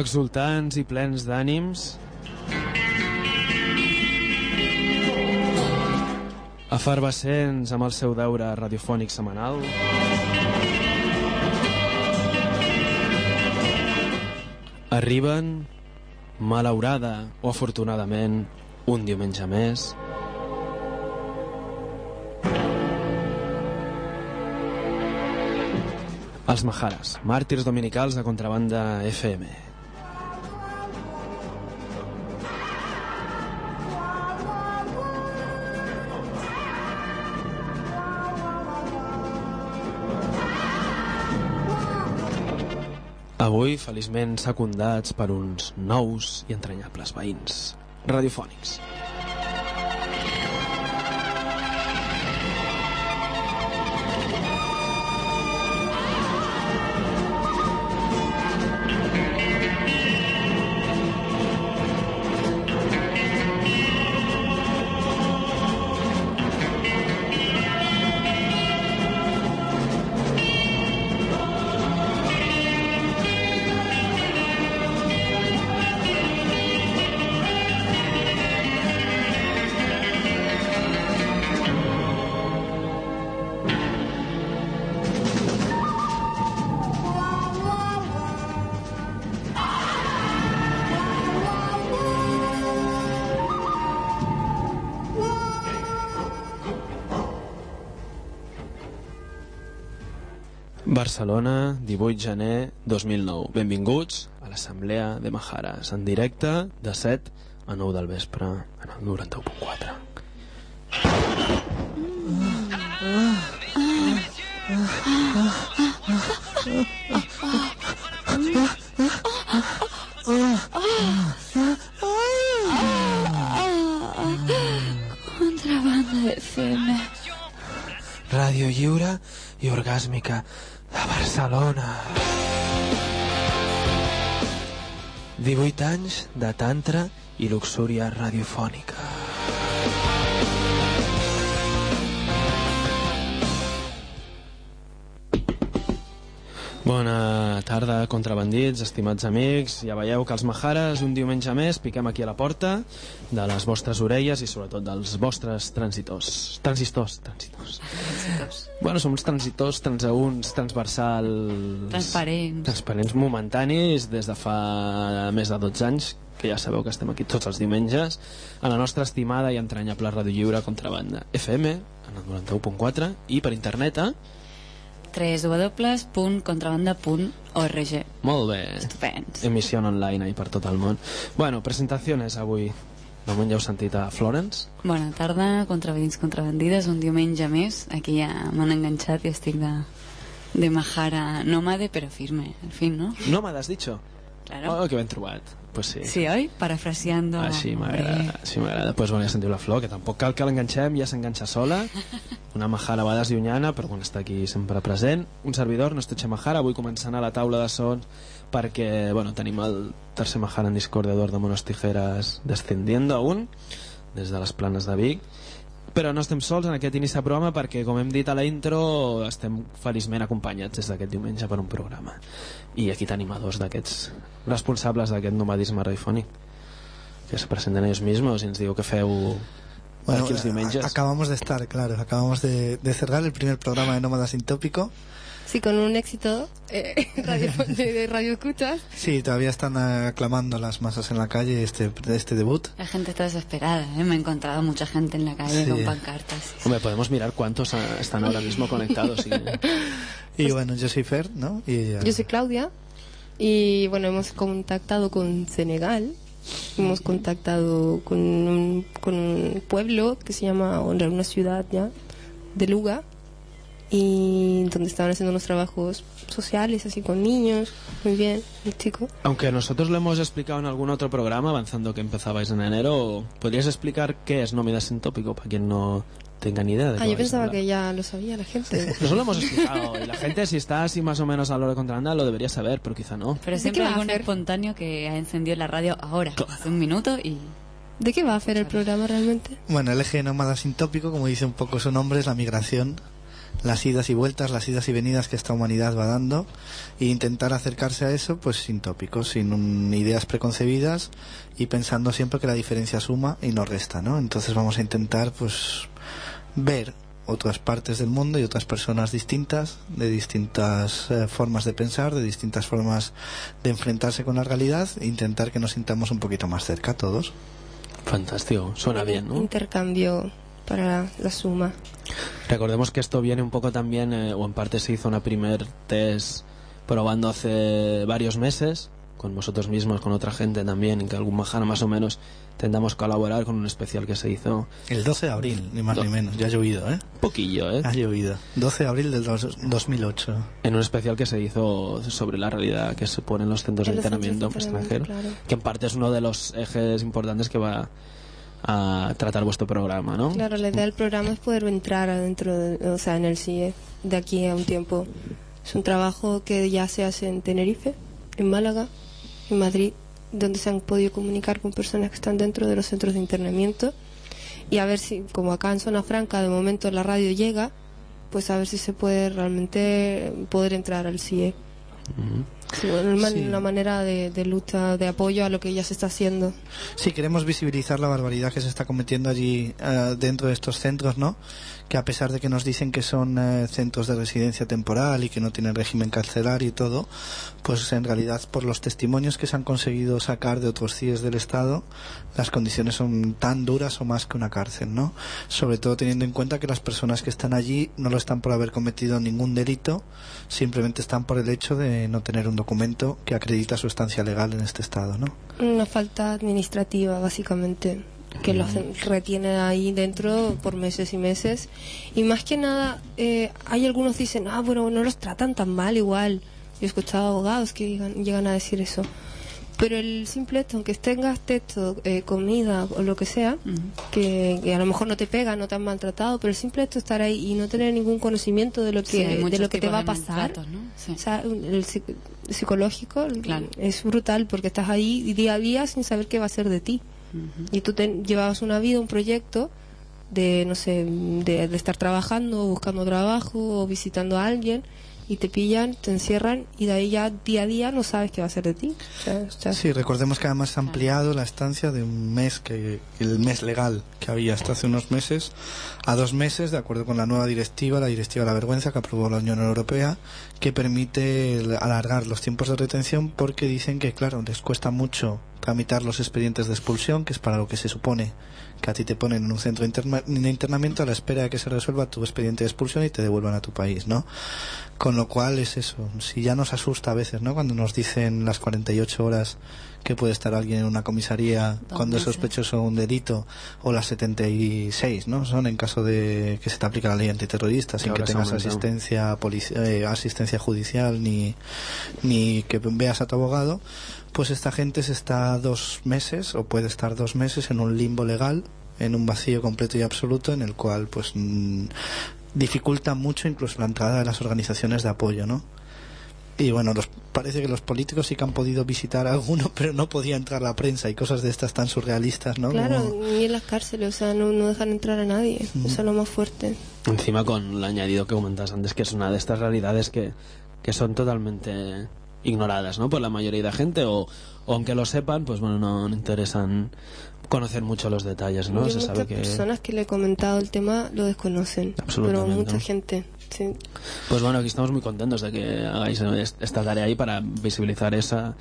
Exultants i plens d'ànims, efervescents amb el seu deure radiofònic setmanal, arriben, malaurada o afortunadament, un diumenge més, Els Majares, màrtirs dominicals de contrabanda FM. Feliçment secundats per uns nous i entranyables veïns radiofònics. Barcelona, 18 gener 2009. Benvinguts a l'Assemblea de Majares, en directe de 7 a 9 del vespre en el 91.4. anys de tantra i luxúria radiofònica. Bona tarda, contrabandits, estimats amics. Ja veieu que els Majares, un diumenge més, piquem aquí a la porta de les vostres orelles i sobretot dels vostres transitors. Transistors, transitors. Transitors. Bueno, som uns transitors, transaunts, transversals... Transparents. Transparents momentanis des de fa més de 12 anys, que ja sabeu que estem aquí tots els diumenges, a la nostra estimada i entranyable Ràdio Lliure Contrabanda FM, en el 91.4, i per internet a... www.contrabanda.org Molt bé. Estupends. Emissió online ahí per tot el món. Bueno, presentaciones avui. De moment ja heu sentit a Florence. Bona tarda, contrabandits, contrabandides, un diumenge més. Aquí ja m'han enganxat i estic de, de majara nòmade, però firme, al fin, ¿no? No m'has dicho? Claro. Oh, que ben trobat. Pues sí. Sí, oi? Parafraseando... Així hombre. m'agrada, així m'agrada. Pues bueno, ja sentiu la flor, que tampoc cal que l'enganxem, ja s'enganxa sola. Una majara a vegades llunyana, però quan està aquí sempre present. Un servidor, no Nostoche Majara, avui començant a la taula de sons perquè, bueno, tenim el tercer majara en Discord d'Eduardo Monos Tijeras descendiendo aún, des de les planes de Vic. Però no estem sols en aquest inici de programa perquè, com hem dit a la intro, estem feliçment acompanyats des d'aquest diumenge per un programa. I aquí tenim a dos d'aquests responsables d'aquest nomadisme radiofònic que se presenten ells mismos i ens diu que feu Bueno, aquí els diumenges. acabamos de estar, claro, acabamos de, de cerrar el primer programa de Nómada Sin Tópico. Sí, con un éxito eh, radio, de, de radio escuchas. Sí, todavía están aclamando las masas en la calle este, este debut. La gente está desesperada, ¿eh? Me he encontrado mucha gente en la calle Sí. con pancartas. Hombre, podemos mirar cuántos ah, están ahora mismo conectados. Y... Y bueno, yo soy Fer, ¿no? Y ella- Yo soy Claudia y bueno, hemos contactado con Senegal, hemos contactado con un, con un pueblo que se llama, o en realidad una ciudad ya, de Luga, y donde estaban haciendo unos trabajos sociales, así con niños, muy bien, el chico. Aunque nosotros lo hemos explicado en algún otro programa, avanzando que empezabais en enero, ¿podrías explicar qué es Nómida Sin Tópico para quien no tenga ni idea de Ah, yo pensaba que ya lo sabía la gente. Nosotros lo hemos explicado y la gente si está así más o menos a lo de contrabanda lo debería saber, pero quizá no. Pero ¿De siempre hay algún hacer? espontáneo que ha encendido la radio ahora, hace un minuto y... ¿De qué va a hacer el programa realmente? Bueno, el eje Nómada Sin Tópico, como dice un poco su nombre, es la migración las idas y vueltas, las idas y venidas que esta humanidad va dando e intentar acercarse a eso pues sin tópicos, sin un- ideas preconcebidas y pensando siempre que la diferencia suma y no resta, ¿no? Entonces vamos a intentar pues ver otras partes del mundo y otras personas distintas, de distintas eh, formas de pensar, de distintas formas de enfrentarse con la realidad e intentar que nos sintamos un poquito más cerca todos. Fantástico, suena bien, ¿no? Intercambio para la suma. Recordemos que esto viene un poco también, eh, o en parte se hizo una primer test probando hace varios meses, con vosotros mismos, con otra gente también, en que algún majana más o menos tendamos colaborar con un especial que se hizo El 12 de abril, ni más Do- ni menos, ya ha llovido, ¿eh? poquillo, ¿eh? Ha llovido. 12 de abril del dos- 2008. En un especial que se hizo sobre la realidad que se pone en los centros En de entrenamiento extranjero, entrenamiento, claro. que en parte es uno de los ejes importantes que va a tratar vuestro programa, ¿no? Claro, la idea del programa es poder entrar adentro, de- o sea, en el CIE de aquí a un tiempo. Es un trabajo que ya se hace en Tenerife, en Málaga, en Madrid, donde se han podido comunicar con personas que están dentro de los centros de internamiento y a ver si, como acá en Zona Franca, de momento la radio llega, pues a ver si se puede realmente poder entrar al CIE. Una, Sí. una manera de, de lucha, de apoyo a lo que ya se está haciendo. Sí, queremos visibilizar la barbaridad que se está cometiendo allí eh, dentro de estos centros, ¿no? Que a pesar de que nos dicen que son eh, centros de residencia temporal y que no tienen régimen carcelario y todo, pues en realidad por los testimonios que se han conseguido sacar de otros CIEs del Estado, las condiciones son tan duras o más que una cárcel, ¿no? Sobre todo teniendo en cuenta que las personas que están allí no lo están por haber cometido ningún delito, simplemente están por el hecho de no tener un documento que acredita su estancia legal en este Estado, ¿no? Una falta administrativa, básicamente, que los retiene ahí dentro por meses y meses. Y más que nada, eh, hay algunos dicen, ah, bueno, no los tratan tan mal igual. Yo he escuchado abogados que llegan, llegan a decir eso. Pero el simple hecho, aunque tengas texto, eh, comida o lo que sea, que, que a lo mejor no te pega, no te han maltratado, pero el simple hecho de estar ahí y no tener ningún conocimiento de lo que, de lo que te va a pasar, maltratos, ¿no? Sí. o sea, el psic- psicológico Claro. es brutal porque estás ahí día a día sin saber qué va a ser de ti. Y tú te, llevabas una vida, un proyecto de, no sé, de, de estar trabajando, buscando trabajo o visitando a alguien y te pillan, te encierran y de ahí ya día a día no sabes qué va a ser de ti. Sí, recordemos que además ha ampliado la estancia de un mes, que el mes legal que había hasta hace unos meses, a dos meses, de acuerdo con la nueva directiva, la directiva de la vergüenza que aprobó la Unión Europea, que permite alargar los tiempos de retención porque dicen que, claro, les cuesta mucho tramitar los expedientes de expulsión, que es para lo que se supone que a ti te ponen en un centro de interna- de internamiento a la espera de que se resuelva tu expediente de expulsión y te devuelvan a tu país, ¿no? Con lo cual es eso, si ya nos asusta a veces, ¿no? Cuando nos dicen las 48 horas que puede estar alguien en una comisaría cuando es sospechoso de un delito, o las 76, ¿no? Son en caso de que se te aplique la ley antiterrorista, sin que tengas asistencia, polici- eh, asistencia judicial ni, ni que veas a tu abogado, pues esta gente se está dos meses o puede estar dos meses en un limbo legal, en un vacío completo y absoluto, en el cual pues mm, dificulta mucho incluso la entrada de las organizaciones de apoyo, ¿no? Y bueno, los, parece que los políticos sí que han podido visitar a alguno, pero no podía entrar la prensa y cosas de estas tan surrealistas, ¿no? claro, Como- ni en las cárceles, o sea, no, no dejan entrar a nadie. Eso es lo más fuerte. Encima con el añadido que comentas antes, que es una de estas realidades que, que son totalmente ignoradas, ¿no? Por la mayoría de gente, o, o aunque lo sepan, pues bueno, no, no interesan conocer mucho los detalles, ¿no? Yo Se muchas sabe que... personas que le he comentado el tema lo desconocen. Pero mucha gente, sí. Pues bueno, aquí estamos muy contentos de que hagáis es- esta tarea ahí para visibilizar esa,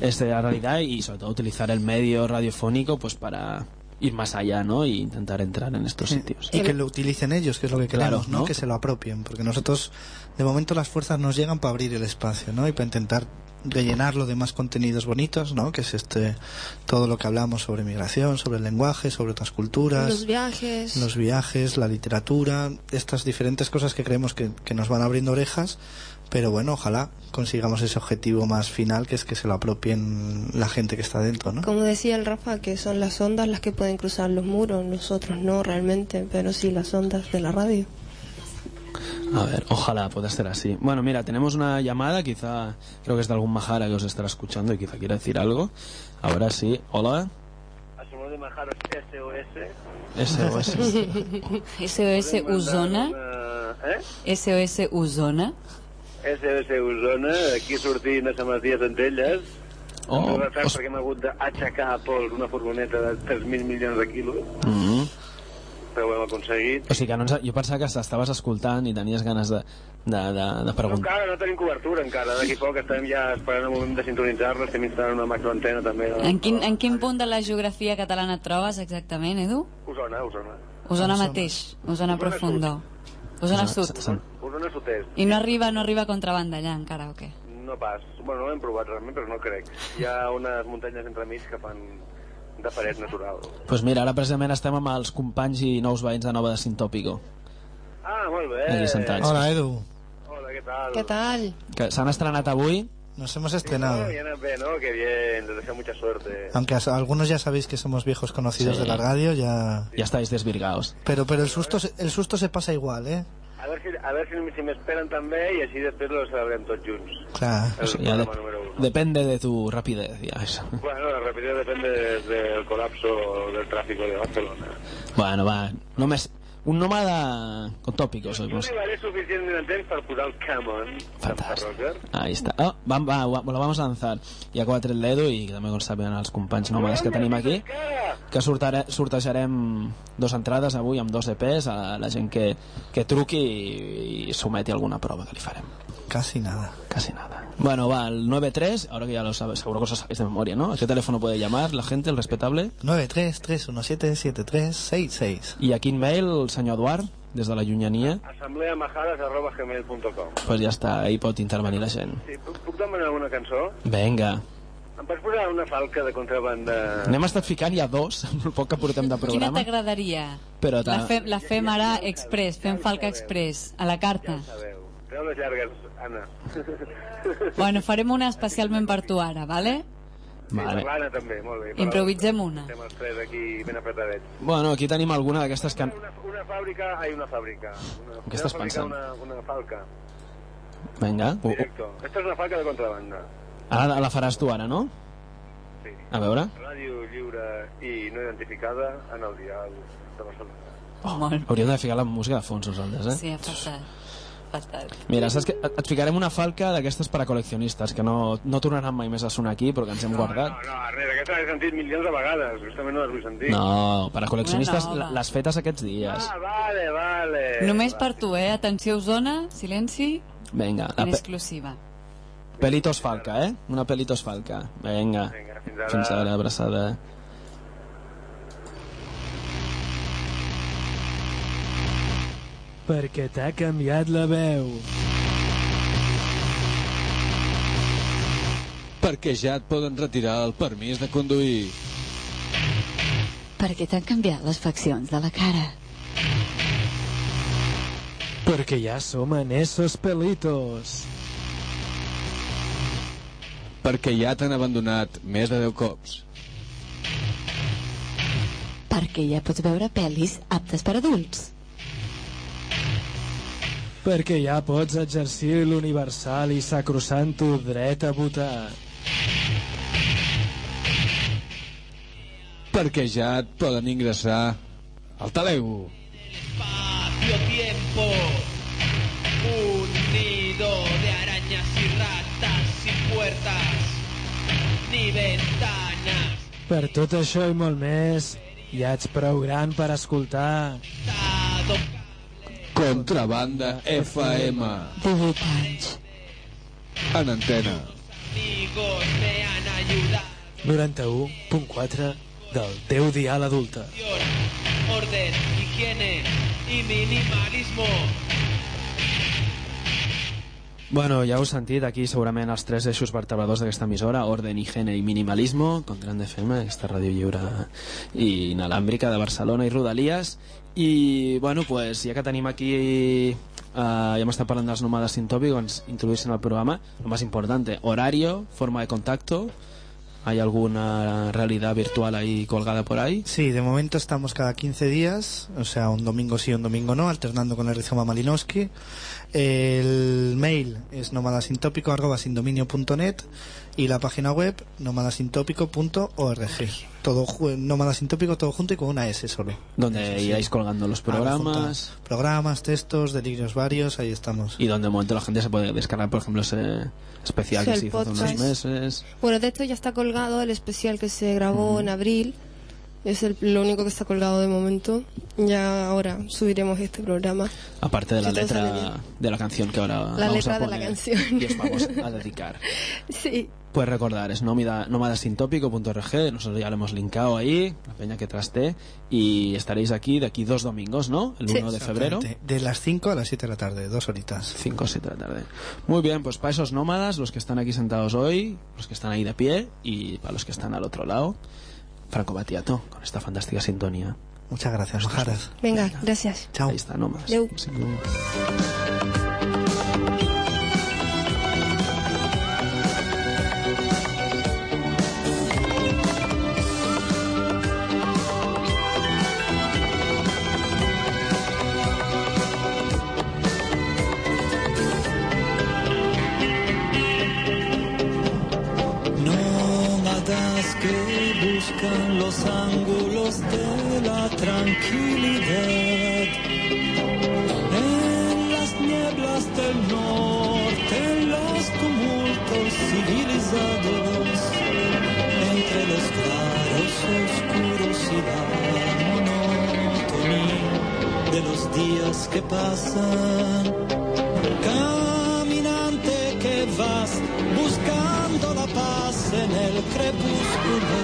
esa realidad y sobre todo utilizar el medio radiofónico pues para ir más allá, ¿no? Y intentar entrar en estos Sí. sitios. Y que lo utilicen ellos, que es lo que Claro, queremos, ¿no? ¿no? Que se lo apropien, porque nosotros, de momento, las fuerzas nos llegan para abrir el espacio, ¿no? Y para intentar rellenarlo de más contenidos bonitos, ¿no? Que es este todo lo que hablamos sobre migración, sobre el lenguaje, sobre otras culturas, Los viajes. los viajes, la literatura, estas diferentes cosas que creemos que, que nos van abriendo orejas, pero bueno, ojalá consigamos ese objetivo más final, que es que se lo apropien la gente que está dentro, ¿no? Como decía el Rafa, que son las ondas las que pueden cruzar los muros, nosotros no realmente, pero sí las ondas de la radio. A ver, ojalá pueda ser así. Bueno, mira, tenemos una llamada, quizá creo que es de algún majara que os estará escuchando y quizá quiera decir algo. Ahora sí, hola. Somos de Majaros SOS. SOS. SOS Usona. Eh? SOS Osona. SOS Osona, aquí sortint a Sant Matías d'Entelles. Oh, os- perquè hem hagut d'aixecar a pols una furgoneta de 3.000 milions de quilos, Mm -hmm. Però ho hem aconseguit. O sigui que no ens... jo pensava que estaves escoltant i tenies ganes de, de, de, de No, preguntar. encara no tenim cobertura, encara. D'aquí poc estem ja esperant el moment de sintonitzar-la, estem instal·lant una macroantena també. no? En quin, en quin punt de la geografia catalana et trobes exactament, Edu? Osona, Osona. Osona mateix, Osona profundo. Osona sud. Osona sud-est. I no arriba, no arriba contrabanda allà encara, o què? No pas. Bueno, no l'hem provat realment, però no crec. Hi ha unes muntanyes entremig que fan de paret natural. pues mira, ara precisament estem amb els companys i nous veïns de Nova de Sintòpico, Ah, molt bé. aquí sentats. Hola, Edu. Hola, què tal? ¿Qué tal? Que s'han estrenat avui, Nos hemos estrenado. ya no, ve, ¿no? Qué bien, les deseo mucha suerte. Aunque algunos ya sabéis que somos viejos conocidos Sí. de la radio, ya... ja estáis desvirgaos. Pero, pero el susto, el susto se pasa igual, ¿eh? A ver si, a ver si, si m'esperen també i així després lo celebrem tots junts. Claro. El sigui, ja de, depende de tu rapidez, ja això. Bueno, la rapidez depende de- del colapso del tráfico de Barcelona. Bueno, va, només un nòmada con tòpicos. Jo Pues. arribaré suficientment en temps per posar el Come On, Fantàstic. Ahí está. Oh, va, va, va, lo vamos a lanzar. Ho ha tret l'Edu i també com saben els companys nòmades que tenim aquí, que sortare, sortejarem dos entrades avui amb dos EPs a la gent que, que truqui i, i someti alguna prova que li farem. Casi nada. Casi nada. Bueno, va, el 93, ahora que ya lo sabes, seguro que lo sabéis de memoria, ¿no? ¿A qué teléfono puede llamar la gente, el respetable? 933177366. I a quin mail, el senyor Eduard, des de la llunyania? assembleamajades.gmail.com Pues ja està, ahí pot intervenir la gent. Sí, puc, puc demanar una cançó? Vinga. Em pots posar una falca de contrabanda? N'hem estat ficant ja dos, amb el poc que portem de Quina programa. t'agradaria? Però La fem, la fem ara express, fem Falca Express, a la carta. Sabeu. Treu les llargues, Anna. Bueno, farem una especialment per tu ara, vale? Vale. Sí, l'Anna també, molt bé. Improvisem una. Estem els tres aquí ben apretadets. Bueno, aquí tenim alguna d'aquestes que... Una, una fàbrica, ai, una fàbrica. Una, Què estàs fàbrica, pensant? Una, una falca, Vinga. Uh, uh. directo. Esta és una falca de contrabanda. Ara la faràs tu ara, no? Sí. A veure. Ràdio lliure i no identificada en el dial de Barcelona. Oh. Hauríem de ficar la música de fons nosaltres, eh? Sí, ha faltat. Faltat. Mira, saps que et ficarem una falca d'aquestes per a col·leccionistes, que no, no tornaran mai més a sonar aquí, però que ens hem guardat. No, no, res, aquesta l'he sentit milions de vegades, justament no les vull sentir. No, per a col·leccionistes, Una nova. les fetes aquests dies. Ah, vale, vale. Només per tu, eh? Atenció, Osona, silenci, Vinga, en pe exclusiva. Pelitos Falca, eh? Una Pelitos Falca. Vinga. Vinga, fins ara. Fins ara, abraçada. Perquè t'ha canviat la veu. Perquè ja et poden retirar el permís de conduir. Perquè t'han canviat les faccions de la cara. Perquè ja som en esos pelitos. Perquè ja t'han abandonat més de 10 cops. Perquè ja pots veure pel·lis aptes per adults. Perquè ja pots exercir l'universal i sacrosanto dret a votar. Perquè ja et poden ingressar al talego. espacio-tiempo. Un nido de arañas y ratas sin puertas ni ventanas. Per tot això i molt més, ja ets prou gran per escoltar Dado Contrabanda FM. 18 anys. En antena. amigos me han ayudado. 91.4 del teu dial adulta. Orden, higiene y minimalismo. Bueno, ja heu sentit aquí segurament els tres eixos vertebradors d'aquesta emissora, Orden, Higiene i Minimalismo, con Gran FM, aquesta ràdio lliure i inalàmbrica de Barcelona i Rodalies. I, bueno, pues, ja que tenim aquí, eh, ja hem estat parlant dels nòmades sin tópico, ens introduïssin al programa, lo más importante, horario, forma de contacto, ¿Hay alguna realidad virtual ahí colgada por ahí? Sí, de momento estamos cada 15 días, o sea, un domingo sí, un domingo no, alternando con el rizoma Malinowski. El mail es nomadasintópico.net y la página web nomadasintópico.org. Todo ju- nomadasintópico todo junto y con una S solo. Donde Sí. iráis colgando los programas. Programas, textos, delirios varios, ahí estamos. y donde de momento la gente se puede descargar, por ejemplo, ese especial Sí, que se hizo hace unos podcast. meses. Bueno, de esto ya está colgado el especial que se grabó en abril. Es el, lo único que está colgado de momento. Ya ahora subiremos este programa. Aparte de la letra de la canción que ahora La vamos letra a de la poner canción. y os vamos a dedicar. Sí. Pues recordar, es nómadasintópico.org, nosotros ya lo hemos linkado ahí, la peña que traste, y estaréis aquí de aquí dos domingos, ¿no? El Sí. 1 de febrero. De las 5 a las 7 de la tarde, dos horitas. 5 o 7 de la tarde. Muy bien, pues para esos nómadas, los que están aquí sentados hoy, los que están ahí de pie, y para los que están al otro lado, Franco Batiato, con esta fantástica sintonía. Muchas gracias. Venga, gracias. Chao. Ahí está, nómadas. Adeu. Buscan los ángulos de la tranquilidad. En las nieblas del norte, en los tumultos civilizados, entre los claros oscuros y la monotonía de los días que pasan. Caminante que vas buscando la paz en el crepúsculo,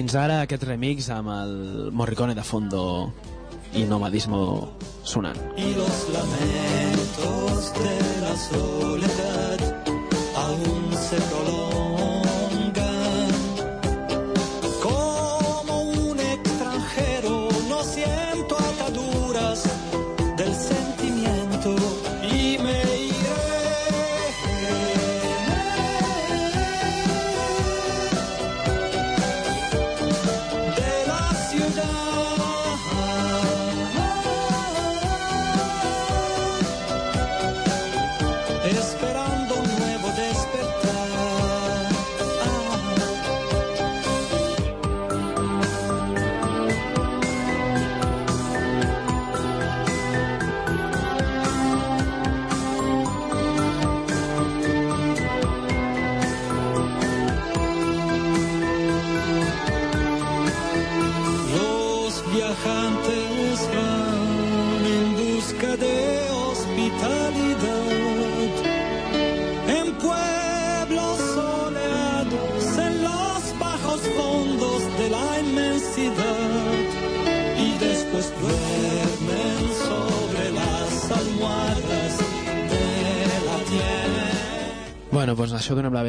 Fins ara aquest remix amb el Morricone de fondo i nomadismo sonant. y los lamentos de la soledad aún se prolongan.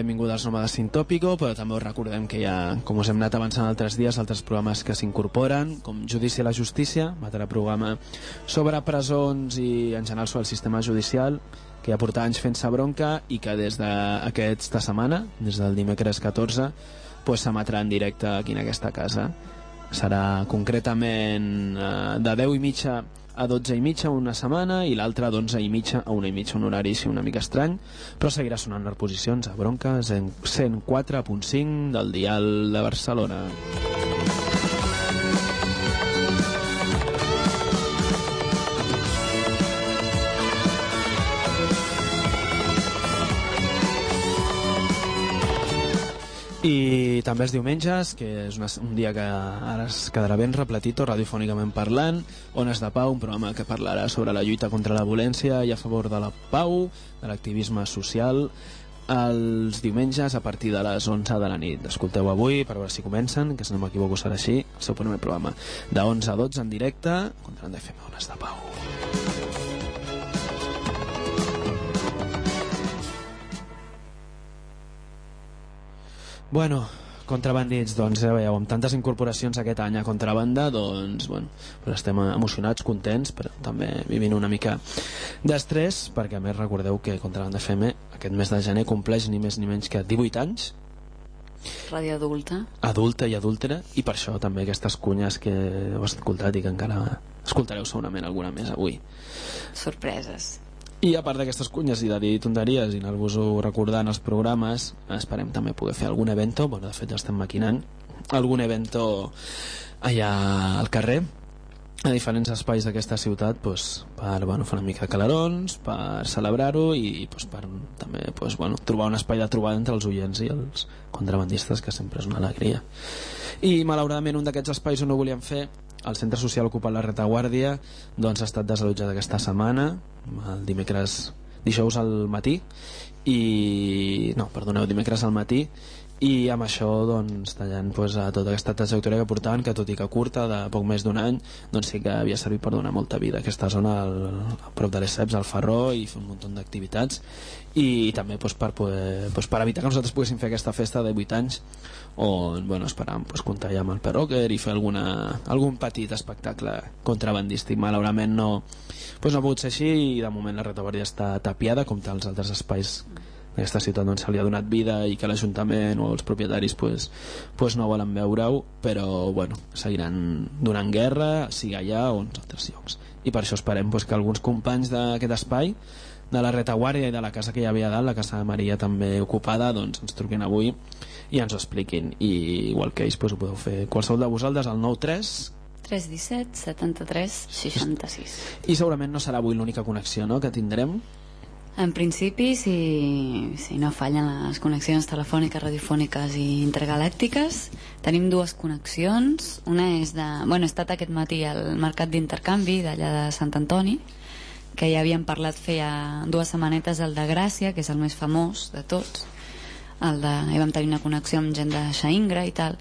Benvinguda als nòmades Sintòpico, però també us recordem que hi ha, com us hem anat avançant altres dies, altres programes que s'incorporen, com Judici a la Justícia, un altre programa sobre presons i en general sobre el sistema judicial, que ja porta anys fent-se bronca i que des d'aquesta setmana, des del dimecres 14, pues, en directe aquí en aquesta casa. Serà concretament eh, de 10 i mitja a 12 i mitja una setmana i l'altra d'11 i mitja a una i mitja, un horari sí una mica estrany, però seguirà sonant les posicions a Bronques en 104.5 del dial de Barcelona. I també els diumenges, que és una, un dia que ara es quedarà ben repletito radiofònicament parlant, Ones de Pau, un programa que parlarà sobre la lluita contra la violència i a favor de la pau, de l'activisme social, els diumenges a partir de les 11 de la nit. Escolteu avui per veure si comencen, que si no m'equivoco serà així, el seu primer programa. De 11 a 12 en directe, contra de FM Ones de Pau. Bueno, contrabandits, doncs ja veieu, amb tantes incorporacions aquest any a contrabanda, doncs, bueno, doncs estem emocionats, contents, però també vivint una mica d'estrès, perquè a més recordeu que Contrabanda FM aquest mes de gener compleix ni més ni menys que 18 anys, Ràdio adulta. adulta i adúltera, i per això també aquestes cunyes que heu escoltat i que encara escoltareu segurament alguna més avui. Sorpreses. I a part d'aquestes cunyes i de dir tonteries i anar-vos-ho recordant els programes, esperem també poder fer algun evento, bueno, de fet ja estem maquinant, algun evento allà al carrer, a diferents espais d'aquesta ciutat pues, per bueno, fer una mica calarons, per celebrar-ho i pues, per també pues, bueno, trobar un espai de trobada entre els oients i els contrabandistes, que sempre és una alegria. I malauradament un d'aquests espais on ho volíem fer el centre social ocupat la retaguàrdia doncs ha estat desallotjat aquesta setmana el dimecres dijous al matí i no, perdoneu, dimecres al matí i amb això doncs, tallant pues, a tota aquesta trajectòria que portaven que tot i que curta, de poc més d'un any doncs sí que havia servit per donar molta vida a aquesta zona al, a prop de les CEPs, al Ferró i fer un munt d'activitats i, també pues, per, poder, pues, per evitar que nosaltres poguéssim fer aquesta festa de 8 anys on bueno, esperàvem pues, comptar ja amb el perroquer i fer alguna, algun petit espectacle contrabandístic. Malauradament no, pues, no ha pogut ser així i de moment la retaguardia està tapiada com tals altres espais d'aquesta ciutat doncs, se li ha donat vida i que l'Ajuntament o els propietaris pues, pues no volen veure-ho però bueno, seguiran donant guerra sigui allà o en altres llocs. I per això esperem pues, que alguns companys d'aquest espai de la retaguàrdia i de la casa que hi havia dalt, la casa de Maria també ocupada, doncs ens truquin avui i ens ho expliquin. I igual que ells pues, ho podeu fer. Qualsevol de vosaltres al 93 317 73 66. i segurament no serà avui l'única connexió no, que tindrem. En principi, si, si no fallen les connexions telefòniques, radiofòniques i intergalàctiques, tenim dues connexions. Una és de... Bueno, he estat aquest matí al mercat d'intercanvi d'allà de Sant Antoni, que ja havíem parlat feia dues setmanetes el de Gràcia, que és el més famós de tots. El de, hi vam tenir una connexió amb gent de Xaingra i tal.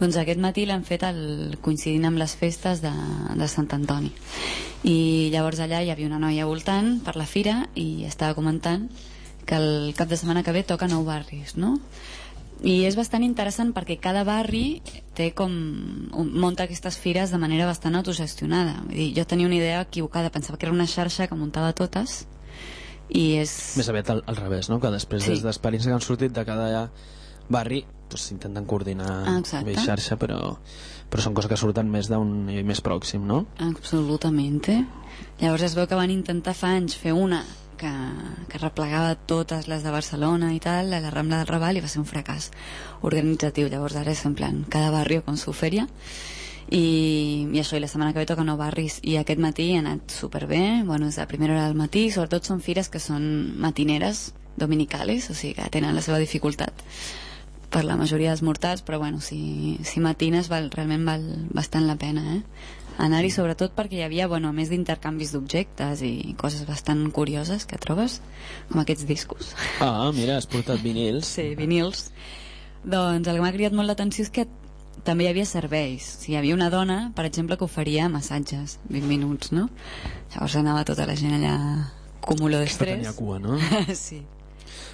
Doncs aquest matí l'hem fet el, coincidint amb les festes de, de Sant Antoni. I llavors allà hi havia una noia voltant per la fira i estava comentant que el cap de setmana que ve toca nou barris, no? I és bastant interessant perquè cada barri té com... munta aquestes fires de manera bastant autogestionada. Vull dir, jo tenia una idea equivocada, pensava que era una xarxa que muntava totes i és... Més aviat al, al revés, no? que després Sí. des d'experiències que han sortit de cada barri doncs s'intenten coordinar Ah, nivell xarxa, però, però són coses que surten més d'un nivell més pròxim, no? Absolutament. Llavors es veu que van intentar fa anys fer una que, que replegava totes les de Barcelona i tal, a la Rambla del Raval, i va ser un fracàs organitzatiu. Llavors ara és en plan, cada barri con su feria. I, i això, i la setmana que ve toca nou barris i aquest matí ha anat superbé bueno, és a primera hora del matí, sobretot són fires que són matineres, dominicales o sigui que tenen la seva dificultat per la majoria dels mortals, però bueno, si, si matines val, realment val bastant la pena, eh? Anar-hi sobretot perquè hi havia, bueno, més d'intercanvis d'objectes i coses bastant curioses que trobes, com aquests discos. Ah, mira, has portat vinils. Sí, vinils. Doncs el que m'ha cridat molt l'atenció és que també hi havia serveis. O sigui, hi havia una dona, per exemple, que oferia massatges, 20 minuts, no? Llavors anava tota la gent allà cúmulo Que d'estrès. tenia cua, no? sí.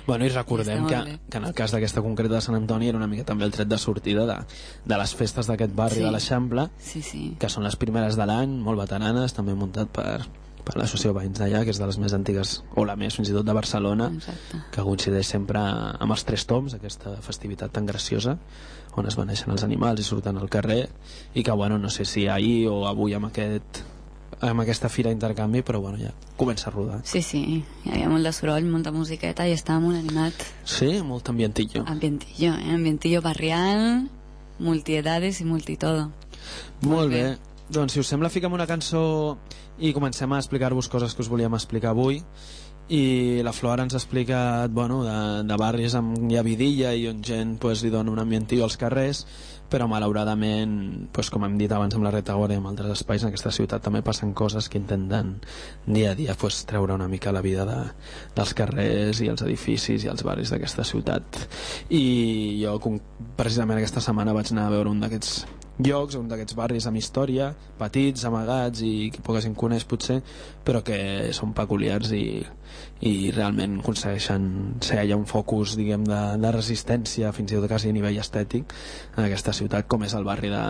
Bueno, i recordem que, que en el cas d'aquesta concreta de Sant Antoni era una mica també el tret de sortida de, de les festes d'aquest barri Sí. de l'Eixample, Sí, sí. que són les primeres de l'any, molt veteranes, també muntat per, per l'associació Veïns d'allà, que és de les més antigues, o la més fins i tot de Barcelona, Exacte. que coincideix sempre amb els tres toms, aquesta festivitat tan graciosa, on es beneixen els animals i surten al carrer, i que, bueno, no sé si ahir o avui amb aquest amb aquesta fira d'intercanvi, però bueno, ja comença a rodar. Sí, sí, hi havia molt de soroll, molta musiqueta i estava molt animat. Sí, molt ambientillo. Ambientillo, eh? Ambientillo barrial, multiedades i multitodo. Molt bé. Doncs si us sembla fiquem una cançó i comencem a explicar-vos coses que us volíem explicar avui i la Flor ara ens ha explicat bueno, de, de barris amb hi ha vidilla i on gent pues, li dona un ambientillo als carrers però malauradament doncs, com hem dit abans amb la retaguardia i amb altres espais en aquesta ciutat també passen coses que intenten dia a dia doncs, treure una mica la vida de, dels carrers i els edificis i els barris d'aquesta ciutat. I jo precisament aquesta setmana vaig anar a veure un d'aquests llocs, un d'aquests barris amb història, petits, amagats i que poca gent coneix potser, però que són peculiars i, i realment aconsegueixen ser allà un focus diguem, de, de resistència, fins i tot quasi a nivell estètic, en aquesta ciutat, com és el barri de,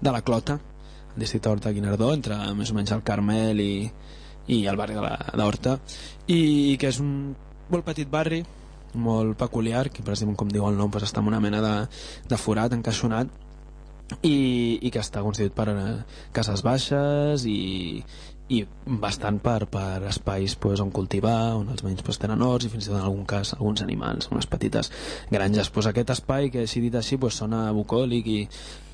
de la Clota, el districte d'Horta Guinardó, entre més o menys el Carmel i, i el barri d'Horta, i que és un molt petit barri, molt peculiar, que exemple, com diu el nom, doncs està en una mena de, de forat encaixonat, i, i que està constituït per eh, cases baixes i, i bastant per, per espais pues, on cultivar, on els veïns pues, tenen horts i fins i tot en algun cas alguns animals, unes petites granges. Pues, aquest espai que així dit així pues, sona bucòlic i,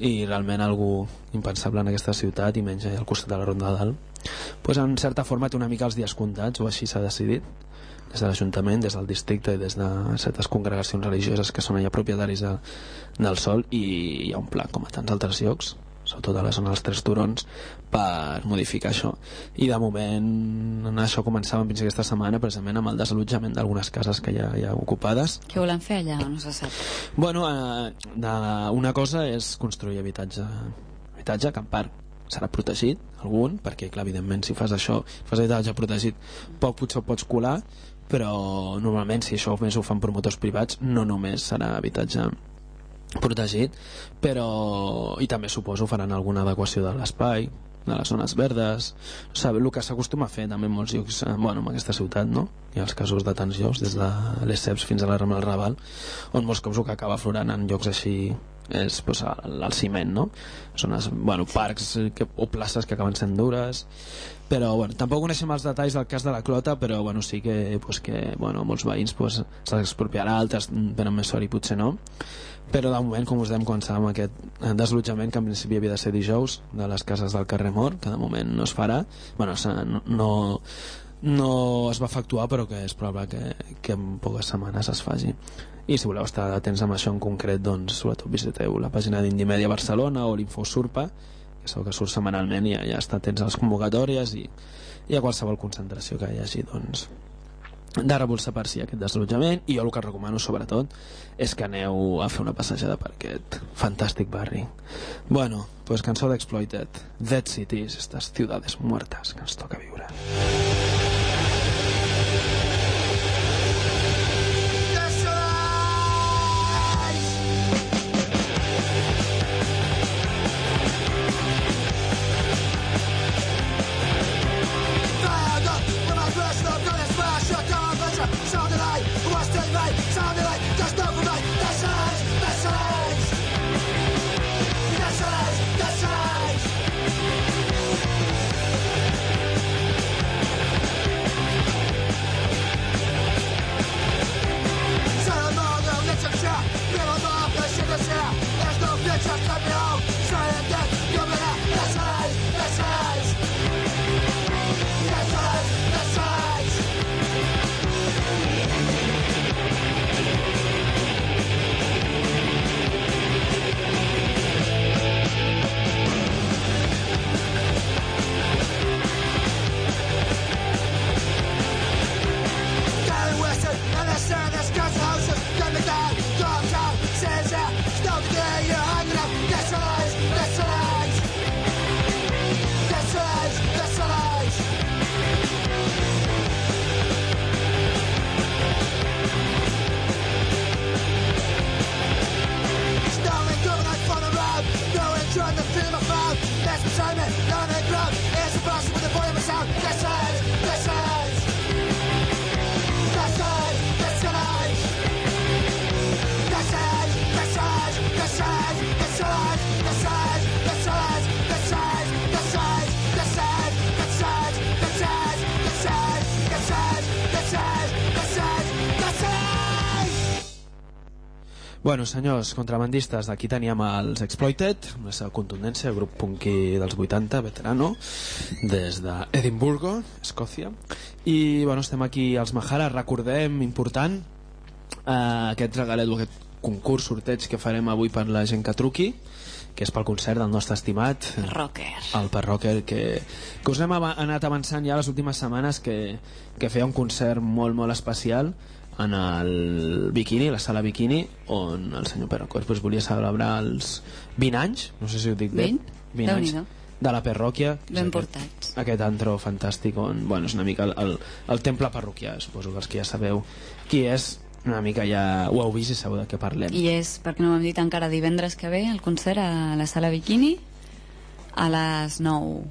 i realment algú impensable en aquesta ciutat i menys al costat de la Ronda de Dalt pues, en certa forma té una mica els dies comptats o així s'ha decidit des de l'Ajuntament, des del districte i des de certes congregacions religioses que són allà propietaris de, del sol i hi ha un pla com a tants altres llocs sobretot a la zona dels Tres Turons per modificar això i de moment això començava en principi aquesta setmana precisament amb el desallotjament d'algunes cases que ja hi ha ocupades Què volen fer allà? No se sap. Bueno, eh, de, una cosa és construir habitatge, habitatge que en part serà protegit, algun, perquè clar, evidentment si fas això, fas habitatge protegit, poc potser pots colar, però normalment si això més ho fan promotors privats, no només serà habitatge protegit, però i també suposo faran alguna adequació de l'espai, de les zones verdes, saber el que s'acostuma a fer també en molts llocs, eh, bueno, en aquesta ciutat, no? Hi ha els casos de tants llocs, des de les CEPs fins a la Rambla del Raval, on molts cops el que acaba florant en llocs així és pues, el, el ciment, no? Zones, bueno, parcs que, o places que acaben sent dures, però bueno, tampoc coneixem els detalls del cas de la clota, però bueno, sí que, pues, que bueno, molts veïns pues, se'ls expropiarà, altres tenen més sort i potser no però de moment, com us dèiem, començar amb aquest deslotjament que en principi havia de ser dijous de les cases del carrer Mort, que de moment no es farà bueno, no, no, no es va efectuar però que és probable que, que en poques setmanes es faci. I si voleu estar atents amb això en concret doncs sobretot visiteu la pàgina d'Indimèdia Barcelona o l'Infosurpa que segur que surt setmanalment i ja, ja està atents a les convocatòries i, i a qualsevol concentració que hi hagi doncs de revolsa per si aquest desallotjament i jo el que recomano sobretot és que aneu a fer una passejada per aquest fantàstic barri. Bueno, pues cançó d'Exploited Dead Cities, estas ciudades muertas que ens toca viure Bueno, senyors, contrabandistes, aquí teníem els Exploited, la seva contundència, grup punky dels 80, veterano, des d'Edimburgo, Escòcia. I, bueno, estem aquí als Mahara, recordem, important, eh, aquest regalet, aquest concurs sorteig que farem avui per la gent que truqui que és pel concert del nostre estimat Rocker. el Perrocker que, que us hem anat avançant ja les últimes setmanes que, que feia un concert molt molt especial en el Bikini, la sala Bikini on el senyor Perrocker pues, volia celebrar els 20 anys no sé si ho dic bé 20? 20 anys de la parròquia Ben aquest- portats. aquest antro fantàstic on, bueno, és una mica el, el, el temple parroquià suposo que els que ja sabeu qui és una mica ja ho heu vist i sabeu de què parlem I és, perquè no ho hem dit encara, divendres que ve el concert a la sala Bikini a les 9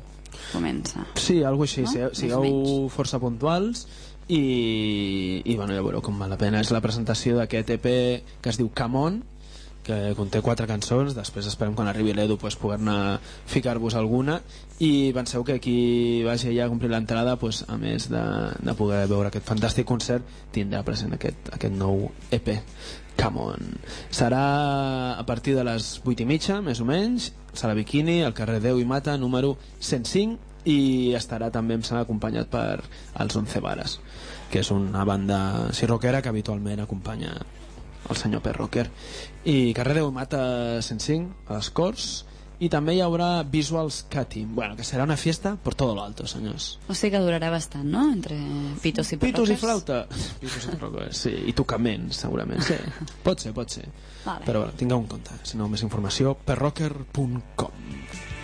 comença. Sí, algo així, No? sigueu menys. força puntuals i, i bueno, ja veureu com val la pena. És la presentació d'aquest EP que es diu Come On, que conté quatre cançons, després esperem quan arribi l'Edu pues, poder-ne ficar-vos alguna. I penseu que qui vagi allà a complir l'entrada pues, a més de, de poder veure aquest fantàstic concert tindrà present aquest, aquest nou EP Come On. Serà a partir de les 8 i mitja més o menys, serà Bikini al carrer Déu i Mata, número 105 i estarà també em sembla acompanyat per els Once Vares que és una banda rockera que habitualment acompanya el senyor Per Rocker i carrer Déu i Mata 105 a les Corts. I també hi haurà Visuals Cutting. Bueno, que serà una fiesta por todo lo alto senyors. O sigui que durarà bastant, no?, entre pitos i Pitos i perroques. flauta. Pitos i perroques, sí, i tocaments segurament. Sí. pot ser, pot ser. Vale. però bueno, tingueu en compte, si no més informació perrocker.com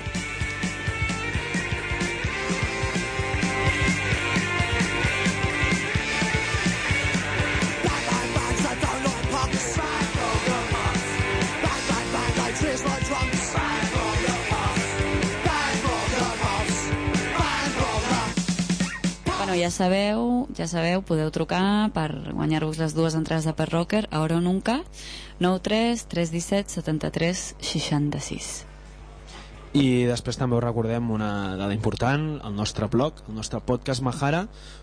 Bueno, ja sabeu, ja sabeu, podeu trucar per guanyar-vos les dues entrades de per rocker a Oro Nunca 93 317 73 66 I després també us recordem una dada important, el nostre blog, el nostre podcast Mahara,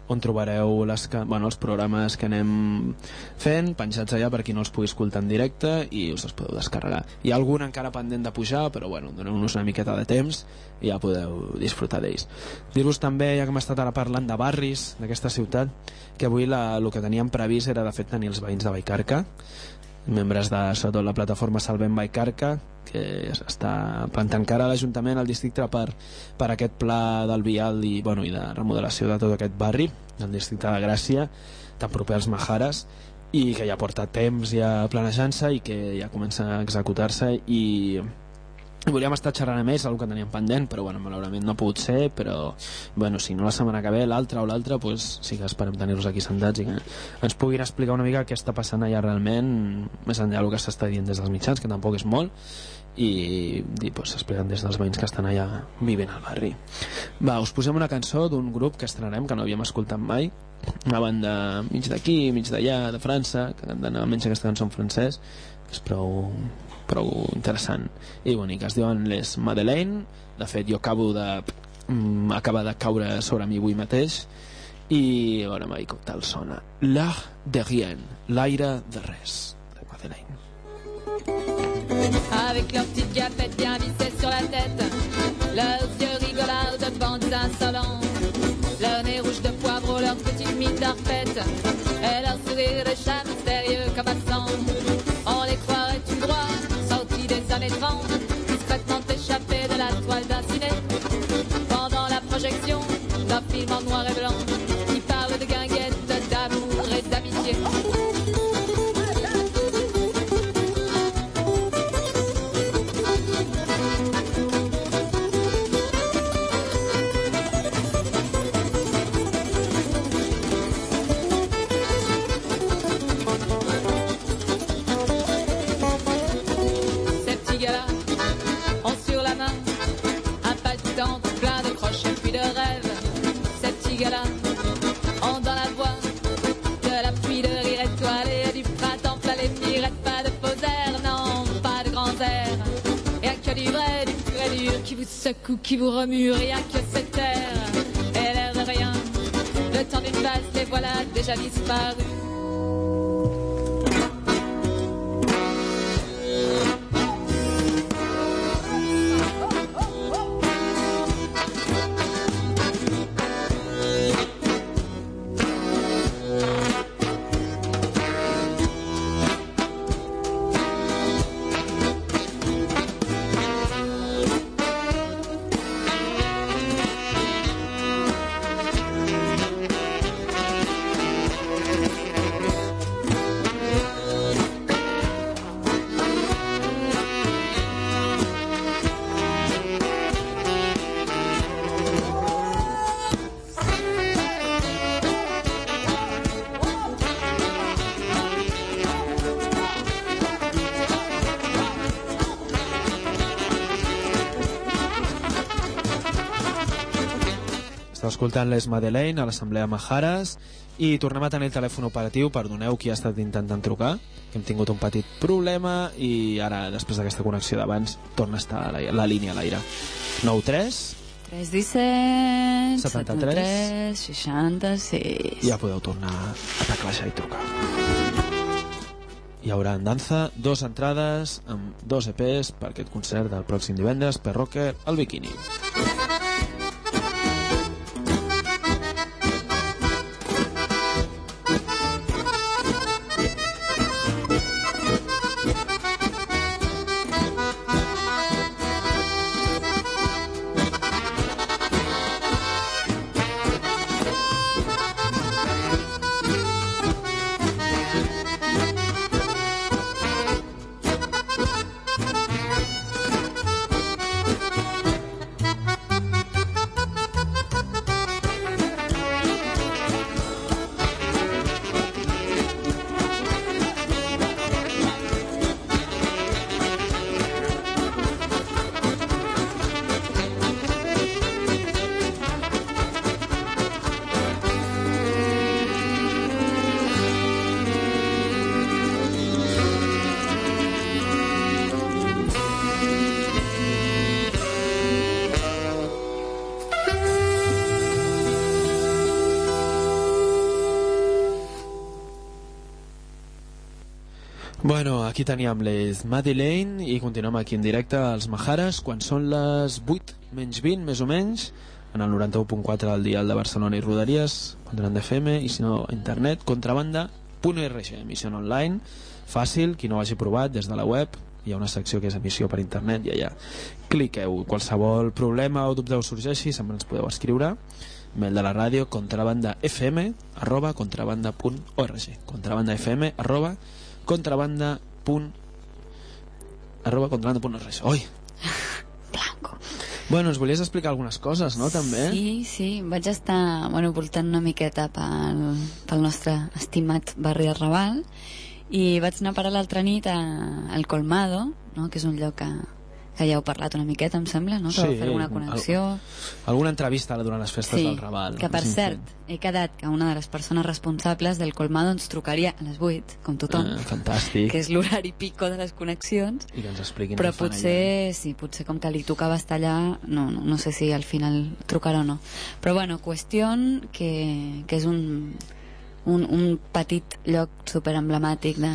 on trobareu les, bueno, els programes que anem fent, penjats allà per qui no els pugui escoltar en directe i us els podeu descarregar. Hi ha algun encara pendent de pujar, però bueno, doneu-nos una miqueta de temps i ja podeu disfrutar d'ells. Dir-vos també, ja que hem estat ara parlant de barris d'aquesta ciutat, que avui la, el que teníem previst era de fet tenir els veïns de Baicarca, membres de sobretot la plataforma Salvem Baicarca que està plantant cara a l'Ajuntament al districte per, per aquest pla del vial i, bueno, i de remodelació de tot aquest barri del districte de Gràcia tan proper als Majares i que ja porta temps ja planejant-se i que ja comença a executar-se i volíem estar xerrant ells, algo que teníem pendent, però bueno, malauradament no ha pogut ser, però bueno, si no la setmana que ve, l'altra o l'altra, pues, sí que esperem tenir-los aquí sentats i que ens puguin explicar una mica què està passant allà realment, més enllà del que s'està dient des dels mitjans, que tampoc és molt, i, i pues, expliquen des dels veïns que estan allà vivint al barri. Va, us posem una cançó d'un grup que estrenarem, que no havíem escoltat mai, una banda mig d'aquí, mig d'allà, de França, que canten almenys aquesta cançó en francès, que és prou, prou interessant i bonic, es diuen les Madeleine. De fet jo acabo de mm, acaba de caure sobre mi avui mateix. I a veure mai com tal sona. L'art de rien l'aire de res de Madeleine. Avec leurs petites capettes bien vissées sur la tête Leurs yeux rigolards de bandits insolents Leur nez rouge de poivreau, leurs petites mines d'arpette Et leur sourire de chat mystérieux comme absent On sortis des années 30 Discrètement échappés de la toile d'un ciné. Pendant la projection d'un film en noir et blanc vous secoue, qui vous remue. Rien que cette terre et l'air de rien. Le temps d'une valse, les voilà déjà disparus. Escoltant Les Madeleine a l'Assemblea Majares i tornem a tenir el telèfon operatiu, perdoneu qui ha estat intentant trucar, que hem tingut un petit problema i ara, després d'aquesta connexió d'abans, torna a estar la, la línia a l'aire. 93 317 73, 73 66 ja podeu tornar a teclejar i trucar. Hi haurà en dansa dos entrades amb dos EPs per aquest concert del pròxim divendres per Rocker al Bikini. Bueno, aquí teníem les Madeleine i continuem aquí en directe als Majares quan són les 8 menys 20 més o menys en el 91.4 al dial de Barcelona i Rodaries contra FM i si no internet contrabanda.org emissió online fàcil, qui no ho hagi provat des de la web hi ha una secció que és emissió per internet i allà cliqueu, qualsevol problema o dubte us sorgeixi sempre ens podeu escriure mail de la ràdio contrabandafm arroba contrabanda.org contrabandafm arroba contrabanda. Punt- arroba contrabanda.org oi Blanco. Bueno, ens volies explicar algunes coses, no, també? Sí, sí, vaig estar bueno, voltant una miqueta pel, pel nostre estimat barri del Raval i vaig anar a parar l'altra nit a, al Colmado, no? que és un lloc que, que ja heu parlat una miqueta, em sembla, no? que vau fer alguna connexió. Al, alguna entrevista durant les festes del Raval. que per Sí, cert, he quedat que una de les persones responsables del Colmado ens trucaria a les 8, com tothom, Eh, fantàstic. que és l'horari pico de les connexions, I que ens expliquin però potser, sí, potser com que li tocava estar allà, no, no, no sé si al final trucarà o no. Però bueno, qüestió que, que és un, un, un petit lloc super emblemàtic de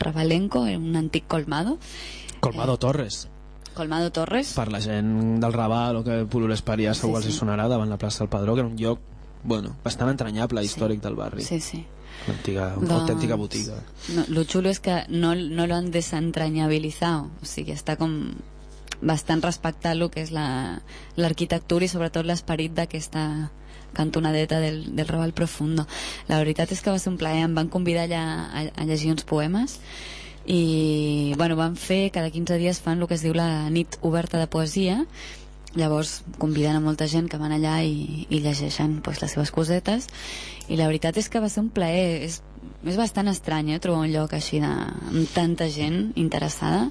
Ravalenco, un antic colmado, allà. Colmado Torres. Colmado Torres. Per la gent del Raval o que pulul Esparia segur Sí, els sí. sonarà davant la plaça del Padró, que era un lloc bueno, bastant entranyable, històric del barri. Sí, sí. Una antiga, una Doncs- autèntica botiga. No, lo chulo es que no, no lo han desentrañabilizado, o sigui, està com bastant respectat el que és la- l'arquitectura i sobretot l'esperit d'aquesta cantonadeta del, del Raval Profundo. La veritat és que va ser un plaer, em van convidar allà a, a llegir uns poemes i bueno, van fer, cada 15 dies fan el que es diu la nit oberta de poesia. Llavors conviden a molta gent que van allà i, i llegeixen pues, les seves cosetes. I la veritat és que va ser un plaer. És, és bastant estrany eh, trobar un lloc així de, amb tanta gent interessada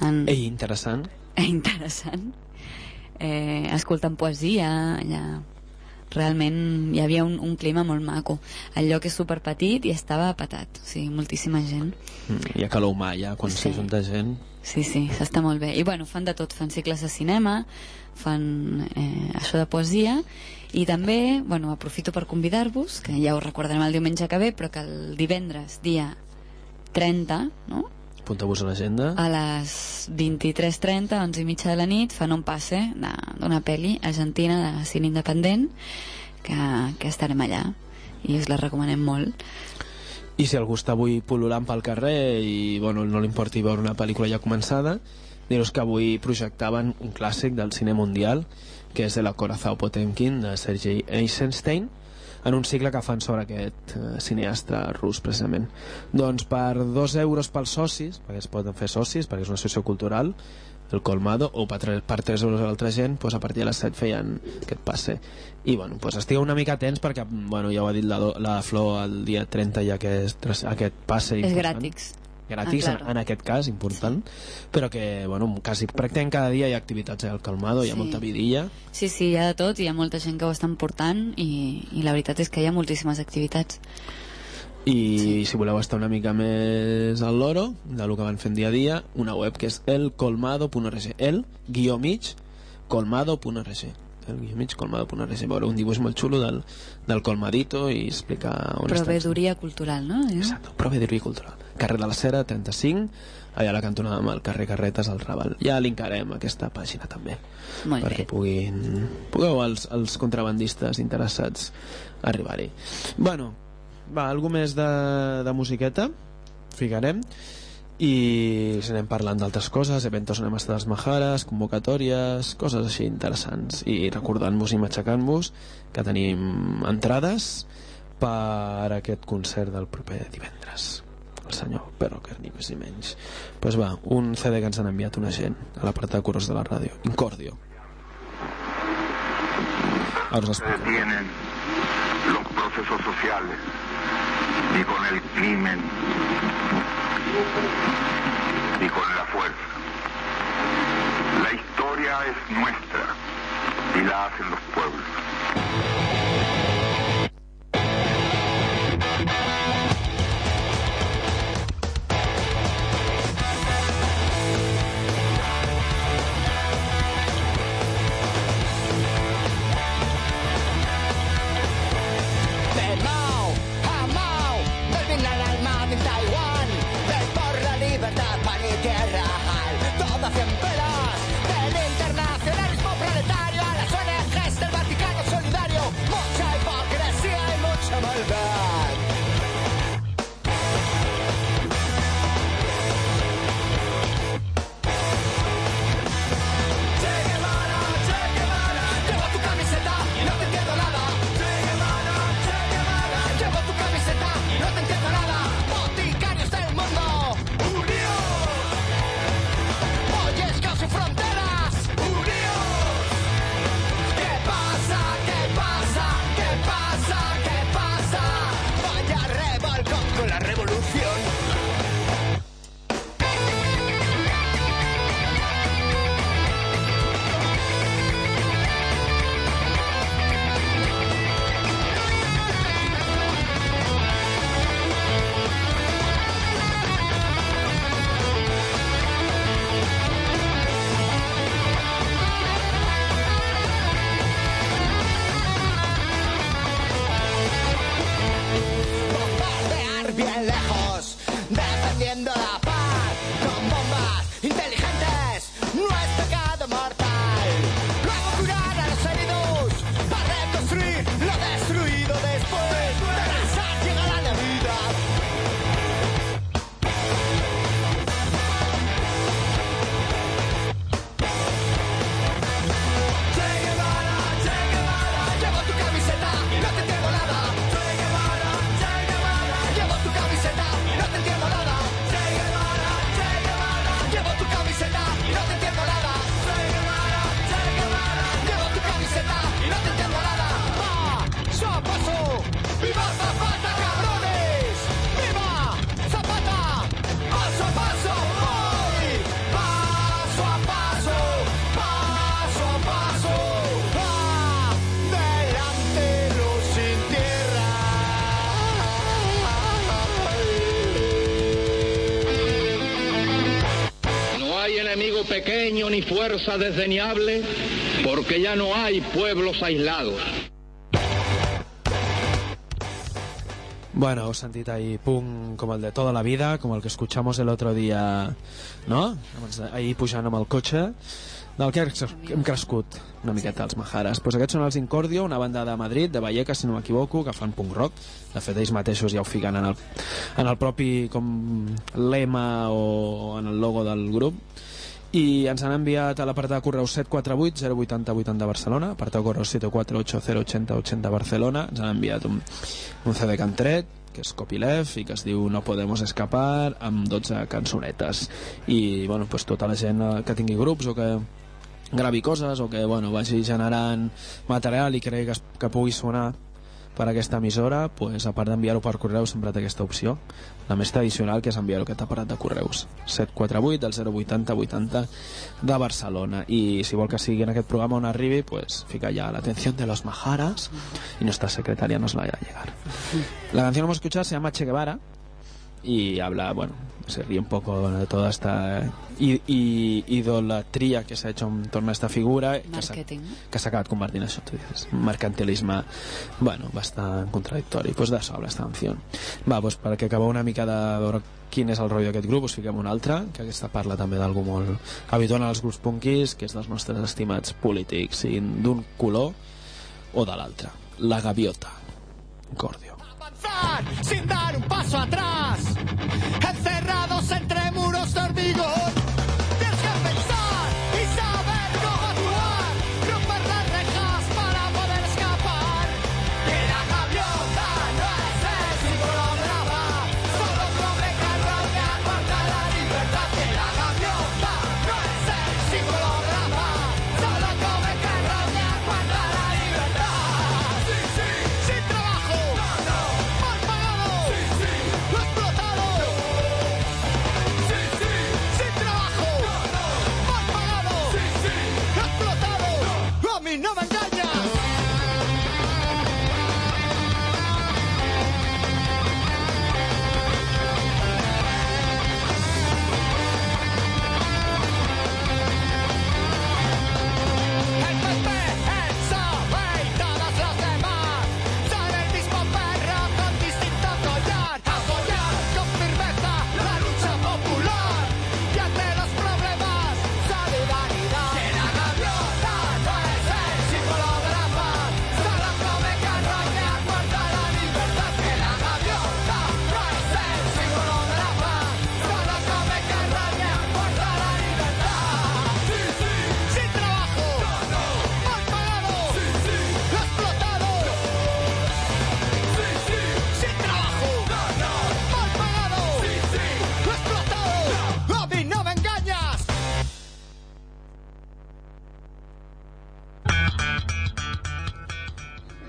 en, Ei, interessant. interessant. Eh, escoltant poesia allà realment hi havia un, un clima molt maco el lloc és super petit i estava patat o sigui, moltíssima gent Mm, Hi ha calor humà, ja, quan s'hi junta gent. Sí, sí, s'està molt bé. I bueno, fan de tot, fan cicles de cinema, fan eh, això de poesia, i també, bueno, aprofito per convidar-vos, que ja ho recordarem el diumenge que ve, però que el divendres, dia 30, no? Apunteu-vos a l'agenda. a les 23.30, 11 i mitja de la nit, fan un passe d'una pel·li argentina de cine independent, que, que estarem allà, i us la recomanem molt. I si algú està avui pol·lulant pel carrer i bueno, no li importi veure una pel·lícula ja començada, dir-vos que avui projectaven un clàssic del cine mundial, que és de la Corazao Potemkin, de Sergei Eisenstein, en un cicle que fan sobre aquest eh, cineasta rus, precisament. Doncs per dos euros pels socis, perquè es poden fer socis, perquè és una associació cultural, el Colmado, o per, tre- per 3 euros a l'altra gent, doncs a partir de les 7 feien aquest passe. I bueno, doncs estigueu una mica atents perquè, bueno, ja ho ha dit la, la Flor el dia 30 hi ha aquest, aquest passe És important. gràtics. Gratis Ah, en, claro. en aquest cas, important, però que, bueno, quasi pràcticament cada dia hi ha activitats al Calmado, hi ha Sí. molta vidilla, Sí, sí, hi ha de tot, hi ha molta gent que ho estan portant i, i la veritat és que hi ha moltíssimes activitats. i si voleu estar una mica més al loro de lo que van fent dia a dia, una web que és elcolmado.org el guió mig colmado.org el guió mig colmado.org veure un dibuix molt xulo del, del colmadito i explicar on està Proveedoria cultural, no? Exacte, proveedoria cultural carrer de la Cera 35 allà a la cantonada amb el carrer Carretes al Raval. Ja linkarem aquesta pàgina també Molt perquè bé. puguin pugueu els, els contrabandistes interessats arribar-hi. Bueno, va, algú més de, de musiqueta? Ficarem. I anem parlant d'altres coses eventos anem a estar les Majares convocatòries, coses així interessants. I recordant-vos i matxacant-vos que tenim entrades per aquest concert del proper divendres el senyor Perroquer, ni més ni menys pues va, un CD que ens han enviat una gent a l'apartat de curros de la ràdio Incordio Ahora os detienen los procesos sociales ni con el crimen ni con la fuerza. La historia es nuestra y la hacen los pueblos. Pequeño ni fuerza desdeñable, porque ya no hay pueblos aislados. Bueno, heu sentit ahir punk com el de toda la vida, com el que escuchamos el otro día, no? De- Ahir pujant amb el cotxe, del que hem crescut una miqueta els Majares. Pues aquests són els Incordio, una banda de Madrid, de Vallecas, si no m'equivoco, que fan punk rock. De fet, ells mateixos ja ho fiquen en el, en el propi com lema o en el logo del grup i ens han enviat a l'apartat de correu 748 080 80 de Barcelona apartat de correu 748 080 80 de Barcelona. Ens han enviat un, un CD que han tret que és Copyleft i que es diu No Podemos Escapar amb 12 cançonetes. I bueno, pues, tota la gent eh, que tingui grups o que gravi coses o que bueno, vagi generant material i cregui que, es, que pugui sonar per aquesta emissora, pues, a part d'enviar-ho per correu, sempre té aquesta opció. La més tradicional, que és enviar-ho aquest aparat de correus. 748 del 080 80 de Barcelona. I si vol que sigui en aquest programa on arribi, pues, fica ya la atención de los majaras y nuestra secretaria nos la hará llegar. La canción que hemos escuchado se llama Che Guevara y habla, bueno, se ríe un poco de toda esta i- i- idolatría que se ha hecho en torno a esta figura que s'ha- Marketing. que s'ha acabat convertint això, tu dices, mercantilisme bueno, bastant contradictori pues d'això habla esta canció va, doncs perquè acabeu una mica de veure quin és el rotllo d'aquest grup us fiquem un altre que aquesta parla també d'algú molt habitual als grups punkis que és dels nostres estimats polítics siguin d'un color o de l'altre. La gaviota. Cordio avanzar sin dar un paso atrás. Encerrados entre muros de A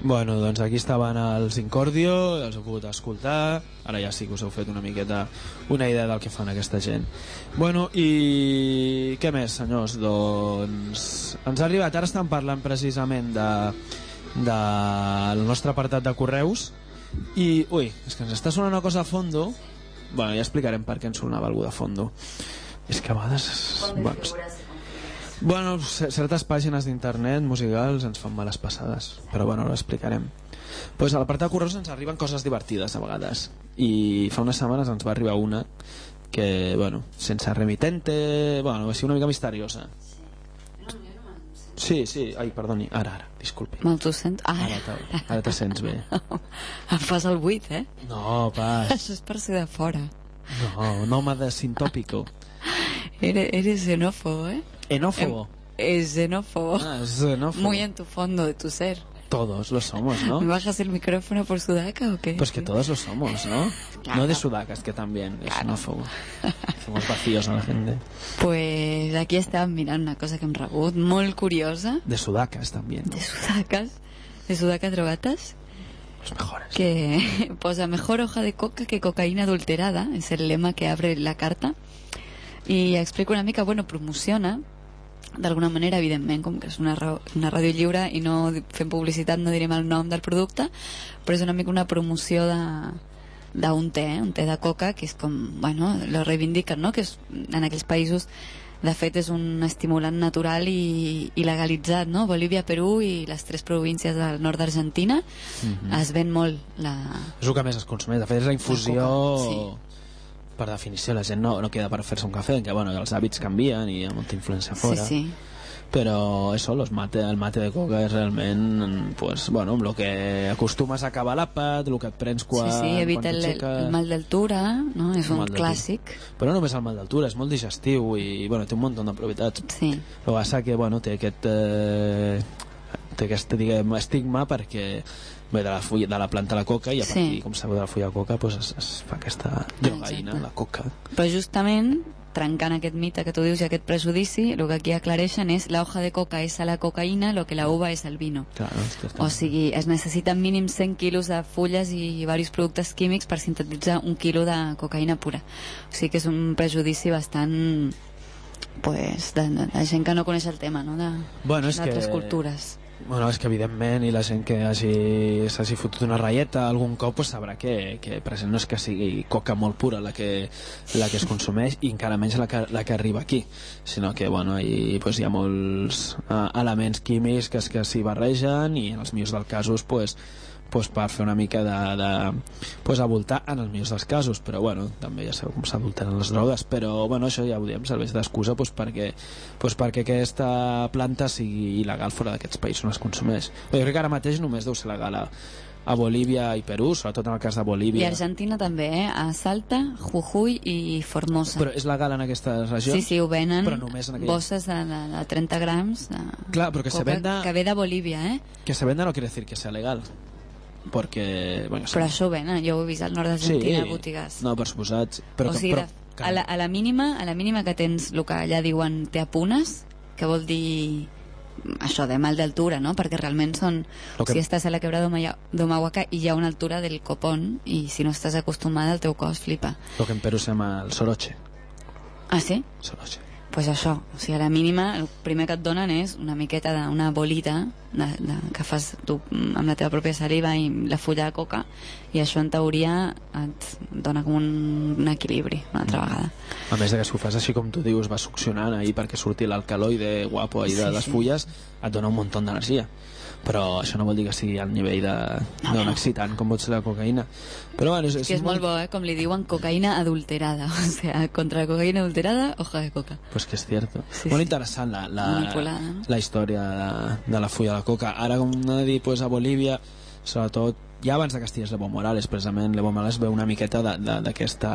Bueno, doncs aquí estaven els Incordio, els heu pogut escoltar, ara ja sí que us heu fet una miqueta una idea del que fan aquesta gent. Bueno, i què més, senyors? Doncs ens ha arribat, ara estan parlant precisament de, de el nostre apartat de correus. I, ui, és que ens està sonant una cosa a fondo. Bueno, ja explicarem per què ens sonava algú de fondo. És que a vegades bueno, Bueno, certes pàgines d'internet musicals ens fan males passades, però bueno, ho explicarem. Pues a l'apartat de correus ens arriben coses divertides a vegades, i fa unes setmanes ens va arribar una que, bueno, sense remitente, bueno, va ser una mica misteriosa. Sí, sí, ai, perdoni, ara, ara, disculpi. M'autosento. Ara. Ara, te- ara te sents bé. Em fas el buit, eh? No, pas. Això és per ser de fora. No, nome de sintópico. Eres, eres xenófobo, ¿eh? Enófobo. Em- Es xenófobo. Ah, es xenófobo. Muy en tu fondo de tu ser. Todos lo somos, ¿no? ¿Me bajas el micrófono por sudaca o qué? Pues que todos lo somos, ¿no? Claro. No de sudacas, que también es xenófobo. Somos vacíos a la gente. Pues aquí estàvem mirant una cosa que hem rebut, molt curiosa, De sudacas también. de sudaques, de sudacas drogatas, Los mejores. que posa mejor hoja de coca que cocaína adulterada, és el lema que abre la carta, i explica una mica, bueno, promociona d'alguna manera, evidentment, com que és una, una ràdio lliure i no fem publicitat, no direm el nom del producte, però és una mica una promoció de d'un té, un té de coca, que és com, bueno, lo reivindiquen, no?, que és, en aquells països de fet és un estimulant natural i, i legalitzat, no? Bolívia, Perú i les tres províncies del nord d'Argentina Mhm. es ven molt la... És el que més es consumeix. De fet, és la infusió... La coca, Per definició, la gent no, no queda per fer-se un cafè, que bueno, els hàbits canvien i hi ha molta influència Sí, fora. sí. Però eso, los mate, el mate de coca és realment pues, bueno, amb el que acostumes a acabar l'àpat, el que et prens quan, sí, sí, evita quan el, el mal d'altura, no? És un clàssic. Però no només el mal d'altura, és molt digestiu i bueno, té un munt de propietats. Sí. El que passa que bueno, té aquest, eh, té aquest diguem, estigma perquè ve de la, fulla, de la planta de la coca i a Sí. partir, com sabeu, de la fulla de coca pues, es, es fa aquesta drogaïna, la coca. Però justament trencant aquest mite que tu dius i aquest prejudici, el que aquí aclareixen és la hoja de coca és a la cocaïna, lo que la uva és el vino. Claro. O sigui, es necessiten mínim 100 quilos de fulles i diversos productes químics per sintetitzar un quilo de cocaïna pura. O sigui que és un prejudici bastant pues, de, de, de gent que no coneix el tema, no? De, Bueno, és d'altres que- cultures. Bueno, és que evidentment i la gent que hagi- s'hagi fotut una ratlleta algun cop pues, sabrà que, que present no és que sigui coca molt pura la que, la que es consumeix i encara menys la que, la que arriba aquí sinó que bueno, hi, pues, hi ha molts uh, elements químics que, que s'hi barregen i en els millors dels casos pues, pues, per fer una mica de, de pues, avoltar en els millors dels casos. Però bueno, també ja sabeu com s'adulteren les drogues. Però bueno, això ja ho diem, serveix d'excusa pues, perquè, pues, perquè aquesta planta sigui il·legal fora d'aquests països on es consumeix. Però jo crec que ara mateix només deu ser legal a, a Bolívia i Perú, sobretot en el cas de I Bolívia Argentina també, eh? A Salta, Jujuy i Formosa. però és legal en aquestes regions Sí, sí, ho venen. Però només en aquella... bosses de, de, de 30 grams de Clar, però que se venda- que ve de Bolívia, eh? que se venda no quiere decir que sea legal perquè bueno, Però això venen, jo ho he vist al nord d'Argentina, a botigues. no, per suposat però, o que- sigui, però, de, a, la, a la mínima a la mínima que tens el que allà diuen te apunes, que vol dir això de mal d'altura, no? Perquè realment són... Lo que- Si estàs a la quebrada d'Oma- d'Omahuaca i hi ha una altura del copón i si no estàs acostumada el teu cos flipa. lo que en Perú se llama el soroche Ah, sí? soroche pues això, o sigui, a la mínima el primer que et donen és una miqueta d'una bolita de, de, que fas tu mm, amb la teva pròpia saliva i la fulla de coca i això en teoria et dona com un, un equilibri una altra vegada. A més de que si ho fas així com tu dius va succionant ahí perquè surti l'alcaloide guapo ahí de Sí, les sí. fulles et dona un munt d'energia però això no vol dir que sigui al nivell d'un excitant com pot ser la cocaïna però bueno, és, és que és molt bo, eh? com li diuen cocaïna adulterada o sea, contra la cocaïna adulterada hoja de coca Pues que és cierto. Sí, Molt sí. interessant la, la, Manipulada, no? la història de, de la fulla de coca. Ara, com anava a dir, pues, a Bolívia, sobretot, ja abans de que estigués l'Evo Morales, precisament, l'Evo Morales veu una miqueta d'aquesta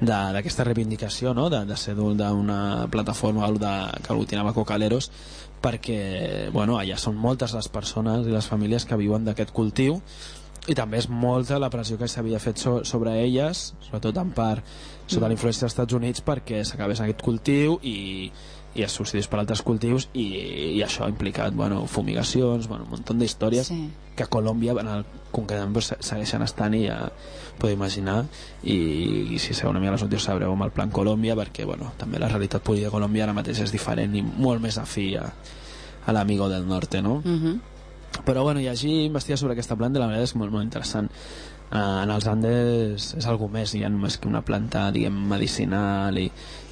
de- d'aquesta reivindicació no? de, de ser d'un- d'una plataforma de, que aglutinava cocaleros perquè bueno, allà són moltes les persones i les famílies que viuen d'aquest cultiu i també és molta la pressió que s'havia fet so, sobre elles, sobretot en part sota la influència dels Estats Units perquè s'acabés aquest cultiu i, i es substituís per altres cultius i, i això ha implicat bueno, fumigacions, bueno, un munt d'històries Sí. que a Colòmbia en el, concretament pues, se- segueixen estant i ja podeu imaginar i, i si sabeu una mica les notícies sabreu amb el plan Colòmbia perquè bueno, també la realitat política de Colòmbia ara mateix és diferent i molt més afí a, a l'amigo del norte no? Mhm. però bueno, llegir i investigar sobre aquesta planta la veritat és molt, molt interessant uh, en els Andes és algo més ja només que una planta diguem medicinal i,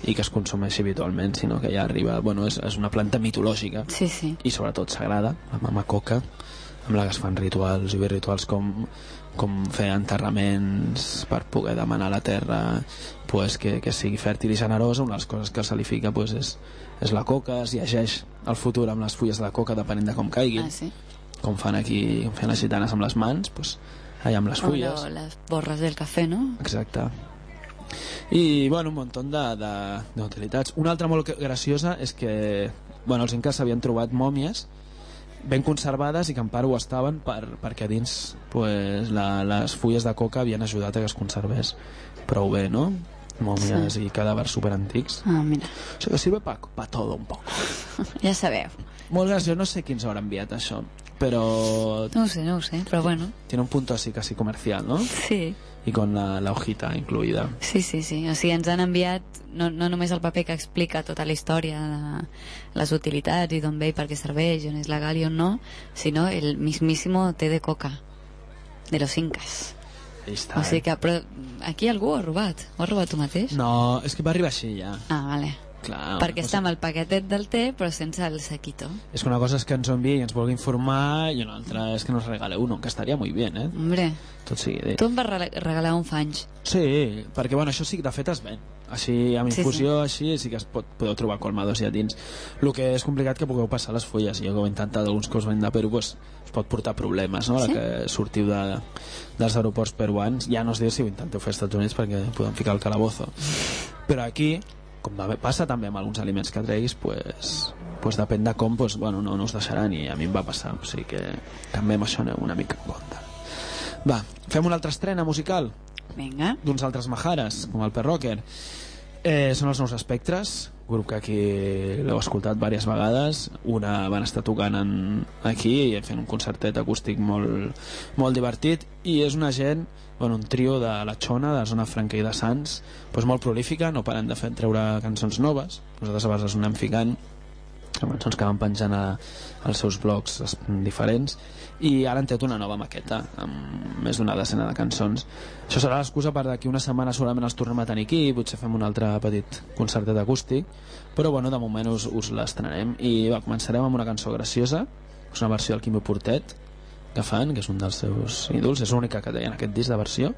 i que es consumeixi habitualment sinó que ja arriba, bueno, és, és una planta mitològica sí, sí. i sobretot sagrada la mama coca amb la que es fan rituals i rituals com, com fer enterraments per poder demanar a la terra pues, que, que sigui fèrtil i generosa una de les coses que se li fica pues, és, és la coca, es llegeix el futur amb les fulles de la coca depenent de com caiguin Ah, sí? com fan aquí, com fan les gitanes amb les mans pues, allà amb les O fulles lo- les borres del cafè, no? Exacte. I, bueno, un munt de, de, d'utilitats. Una altra molt graciosa és que, bueno, els incas s'havien trobat mòmies ben conservades i que en part ho estaven per, perquè dins pues, la, les fulles de coca havien ajudat a que es conservés prou bé, no? Mòmies Sí. i cadàvers superantics. Ah, mira. Això que sirve pa, pa todo un poc. Ja sabeu. Molt graciós, no sé qui ens haurà enviat això, però No ho sé, no ho sé, però bueno. tiene un punto así casi comercial, ¿no? Sí. Y con la, la hojita incluida. Sí, sí, sí. O sigui, ens han enviat no, no només el paper que explica tota la història de les utilitats i d'on ve i per què serveix, on és legal i on no, sinó el mismíssimo té de coca de los incas. Està, O sigui eh? que, però aquí algú ho ha robat. Ho has robat tu mateix? No, és que va arribar així ja. Ah, vale. Clar, Perquè una està amb el paquetet del té, però sense el saquito. És que una cosa és que ens ho enviï i ens vulgui informar i una altra és que nos regale uno, que estaria muy bien, eh? Hombre, Tot sigui dit. tu em vas regalar un fanys. Sí, perquè bueno, això sí que de fet es ven. Així, amb Sí, infusió, així, sí que es pot, podeu trobar colmados ja dins. El que és complicat que pugueu passar les fulles. Jo que ho he intentat alguns que us de Perú, pues, us pot portar problemes, no? Sí? La que sortiu de, dels aeroports peruans. Ja no us diré si ho intenteu fer als Estats Units perquè podem ficar el calabozo. Però aquí, com passa també amb alguns aliments que treguis, pues, pues depèn de com, pues, bueno, no, no us deixaran i a mi em va passar. O sigui que també amb això aneu una mica en compte. Va, fem una altra estrena musical Vinga. d'uns altres majares, com el Perrocker. Eh, són els nous espectres, grup que aquí l'heu escoltat diverses vegades. Una van estar tocant en, aquí i fent un concertet acústic molt, molt divertit i és una gent, bueno, un trio de la Xona, de la zona franca i de Sants, doncs molt prolífica, no paren de fer treure cançons noves. Nosaltres a vegades anem ficant cançons que van penjant a, als seus blogs diferents. I ara han tret una nova maqueta amb més d'una decena de cançons. Això serà l'excusa per d'aquí una setmana segurament els tornem a tenir aquí potser fem un altre petit concertet acústic però bueno, de moment us, us l'estrenarem. I va, començarem amb una cançó graciosa és una versió del Quimi Portet que fan, que és un dels seus ídols és l'única que té en aquest disc de versió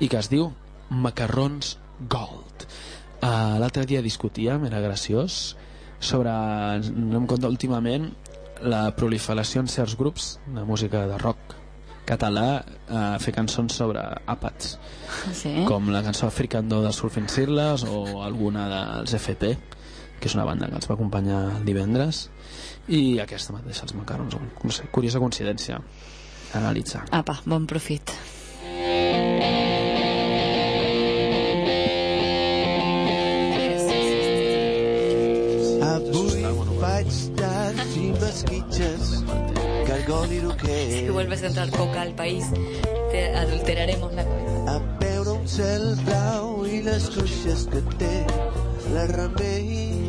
i que es diu Macarrons Gold. Uh, l'altre dia discutíem, era graciós sobre, no em compte últimament la proliferació en certs grups de música de rock català a fer cançons sobre àpats Sí? com la cançó Africando de Surfing Sirles o alguna dels FP que és una banda que els va acompanyar el divendres i aquesta mateixa, els macarons no sé, curiosa coincidència analitzar Apa, bon profit. Avui faig i mesquitxes, cargol i roquer. Si vuelves a entrar coca al país, te adulteraremos la cabeza. A veure un cel blau i les cuixes que té la remei.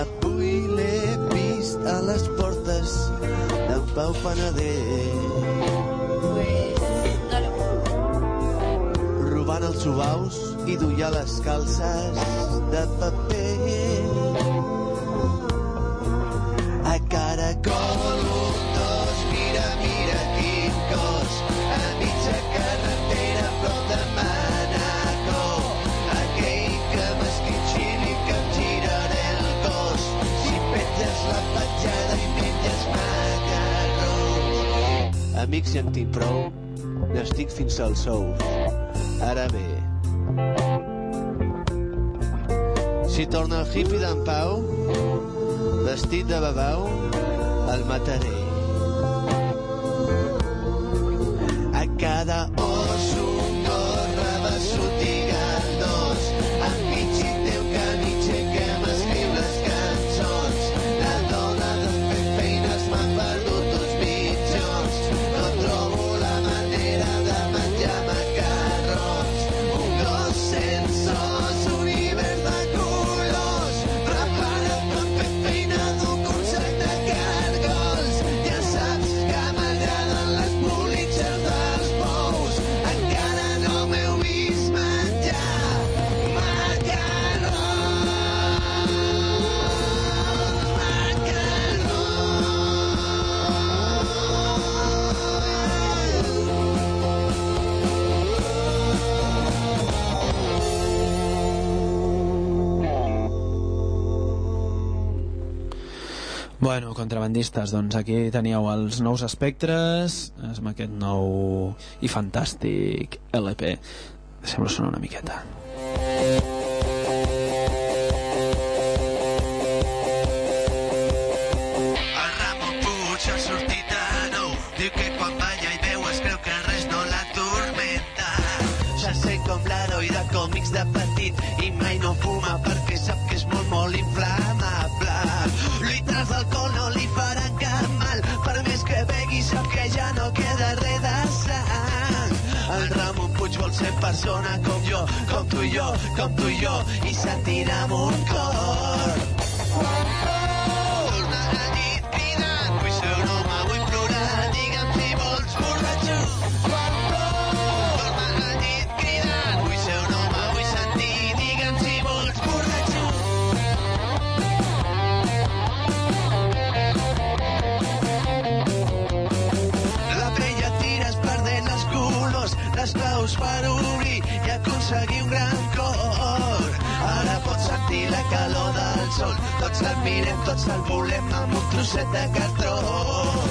Avui l'he vist a les portes d'en Pau Panader. Robant els subaus i duia les calces de paper. A caracol, un, mira, mira quin cos. A mitja carretera, prop de Manacor. Aquell que m'esquitxin i que em giraré el cos. Si petlles la petjada i menges macarrons. Amics, ja en tinc prou. N'estic fins als ous. Ara bé, si torna el hippie d'en Pau, vestit de babau, el mataré. A cada Bueno, contrabandistes, doncs aquí teníeu els nous espectres, amb aquest nou i fantàstic LP. Deixem-lo sonar una miqueta. Diu que i res com l'heroi de còmics de petit i mai no fuma perquè sap que és molt, molt inflamable. Persona com jo, com tu i jo, com tu i jo, i sentirà amb un cor. Torna claus per obrir i aconseguir un gran cor. Ara pots sentir la calor del sol, tots l'admirem, tots el volem amb un trosset de cartró.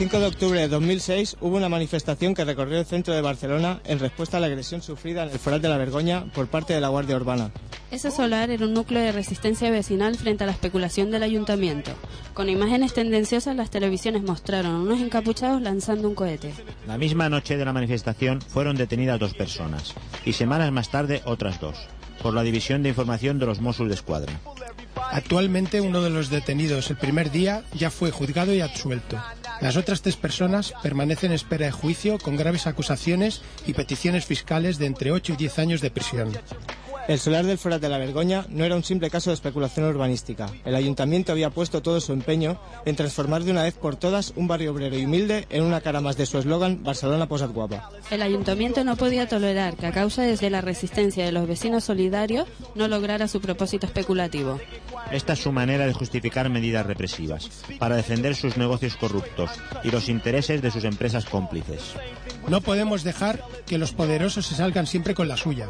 5 de octubre de 2006 hubo una manifestación que recorrió el centro de Barcelona en respuesta a la agresión sufrida en el Foral de la Vergoña por parte de la Guardia Urbana. Ese solar era un núcleo de resistencia vecinal frente a la especulación del ayuntamiento. Con imágenes tendenciosas, las televisiones mostraron a unos encapuchados lanzando un cohete. La misma noche de la manifestación fueron detenidas dos personas y semanas más tarde otras dos por la División de Información de los Mossos de Escuadra. Actualmente uno de los detenidos el primer día ya fue juzgado y absuelto. Las otras tres personas permanecen en espera de juicio con graves acusaciones y peticiones fiscales de entre 8 y 10 años de prisión. El solar del Foral de la Vergoña no era un simple caso de especulación urbanística. El ayuntamiento había puesto todo su empeño en transformar de una vez por todas un barrio obrero y humilde en una cara más de su eslogan Barcelona posat guapa. El ayuntamiento no podía tolerar que a causa desde la resistencia de los vecinos solidarios no lograra su propósito especulativo. Esta es su manera de justificar medidas represivas, para defender sus negocios corruptos y los intereses de sus empresas cómplices. No podemos dejar que los poderosos se salgan siempre con la suya.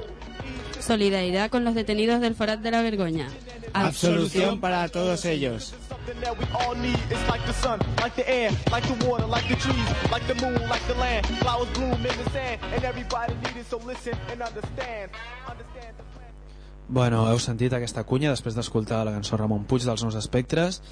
Solidaridad con los detenidos del Forat de la Vergoña. Absolución para todos ellos. Bueno, heu sentit aquesta cunya després d'escoltar la cançó Ramon Puig dels Nous Espectres,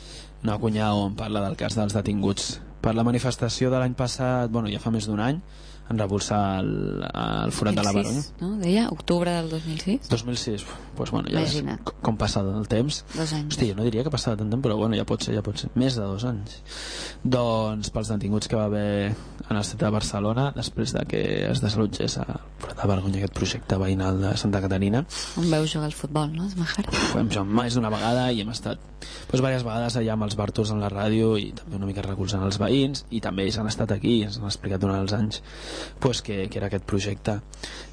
una cunya on parla del cas dels detinguts. Per la manifestació de l'any passat, bueno, ja fa més d'un any, en repulsar el, el forat de la. 2006, no? Deia octubre del 2006. 2006, pues bueno, ja Imagina't. com- com passa el temps. Dos anys. Hosti, jo no diria que passava tant temps, però bueno, ja pot ser, ja pot ser. Més de dos anys. Doncs pels detinguts que va haver en el centre de Barcelona, després de que es desallotgés a Forat de Vergonya aquest projecte veïnal de Santa Caterina, On veu jugar al futbol, no? Mahara. hem jugat més d'una vegada i hem estat doncs, diverses vegades allà amb els Bartos en la ràdio i també una mica recolzant els veïns i també ells han estat aquí i ens han explicat durant els anys pues, que, que era aquest projecte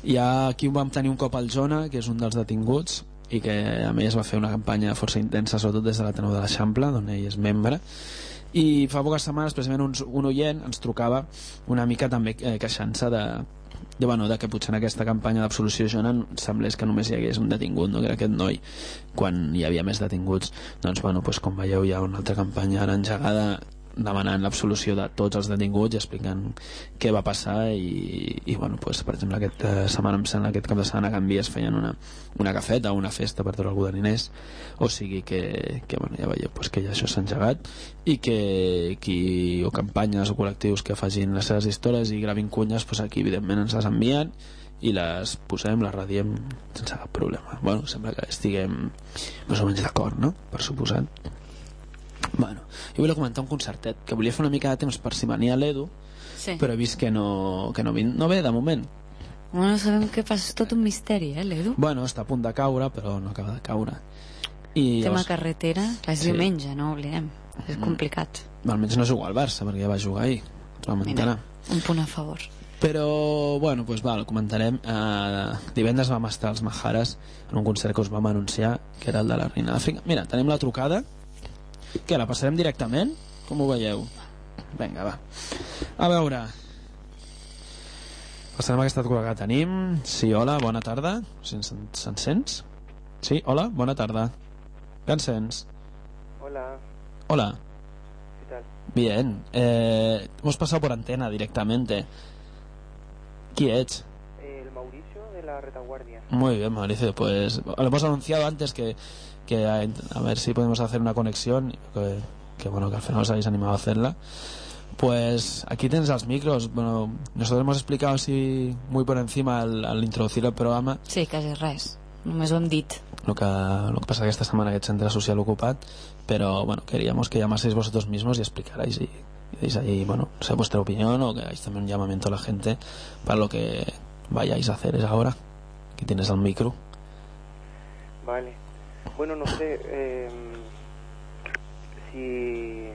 i aquí vam tenir un cop al Jona que és un dels detinguts i que a més va fer una campanya força intensa sobretot des de l'Ateneu de l'Eixample d'on ell és membre i fa poques setmanes precisament un, un oient ens trucava una mica també eh, queixant-se de, de, bueno, de que potser en aquesta campanya d'absolució Jona semblés que només hi hagués un detingut, no? que era aquest noi quan hi havia més detinguts doncs, bueno, doncs, com veieu hi ha una altra campanya ara engegada demanant l'absolució de tots els detinguts i explicant què va passar i, i bueno, doncs, per exemple aquesta setmana em sembla aquest cap de setmana a Can Vies feien una, una cafeta una festa per treure algú de diners. O sigui que, que bueno, ja veieu doncs, que ja això s'ha engegat i que qui, o campanyes o col·lectius que facin les seves històries i gravin cunyes doncs aquí evidentment ens les envien i les posem, les radiem sense cap problema. Bueno, sembla que estiguem més o menys d'acord, no? per suposat bueno, jo volia comentar un concertet que volia fer una mica de temps per si venia l'Edu Sí. però he vist que no, que no, vin, no ve de moment Bueno, no sabem què passa, és tot un misteri, eh, l'Edu? bueno, està a punt de caure però no acaba de caure i Tema llavors, carretera, és Sí. diumenge, no oblidem. És Mm. complicat. almenys no juga al Barça perquè ja va jugar ahir mantenir Un punt a favor. Però, bueno, doncs va, el comentarem. Uh, divendres vam estar als Majares en un concert que us vam anunciar, que era el de la Reina d'Àfrica. Mira, tenim la trucada. Què, la passarem directament? Com ho veieu? Vinga, va. A veure... Passarem aquesta trucada que tenim. Sí, hola, bona tarda. Se'ns se sents? Sí, hola, bona tarda. Ja ens sents? Hola, Hola. ¿qué tal? Bien. Eh, hemos pasado por antena directamente. ¿Quién es? El Mauricio de la retaguardia. Muy bien, Mauricio. Pues lo hemos anunciado antes que, que a, a ver si podemos hacer una conexión. Que, que bueno, que al final os habéis animado a hacerla. Pues aquí tienes los micros. Bueno, nosotros hemos explicado así muy por encima al, al introducir el programa Sí, quasi res. Només ho hem dit. lo que, lo que pasa que esta semana que centro social ocupado pero bueno, queríamos que llamaseis vosotros mismos y explicarais y, y deis ahí, bueno, no sé, vuestra opinión o que hagáis también un llamamiento a la gente para lo que vayáis a hacer es ahora que tienes el micro Vale. Bueno, no sé, eh, si,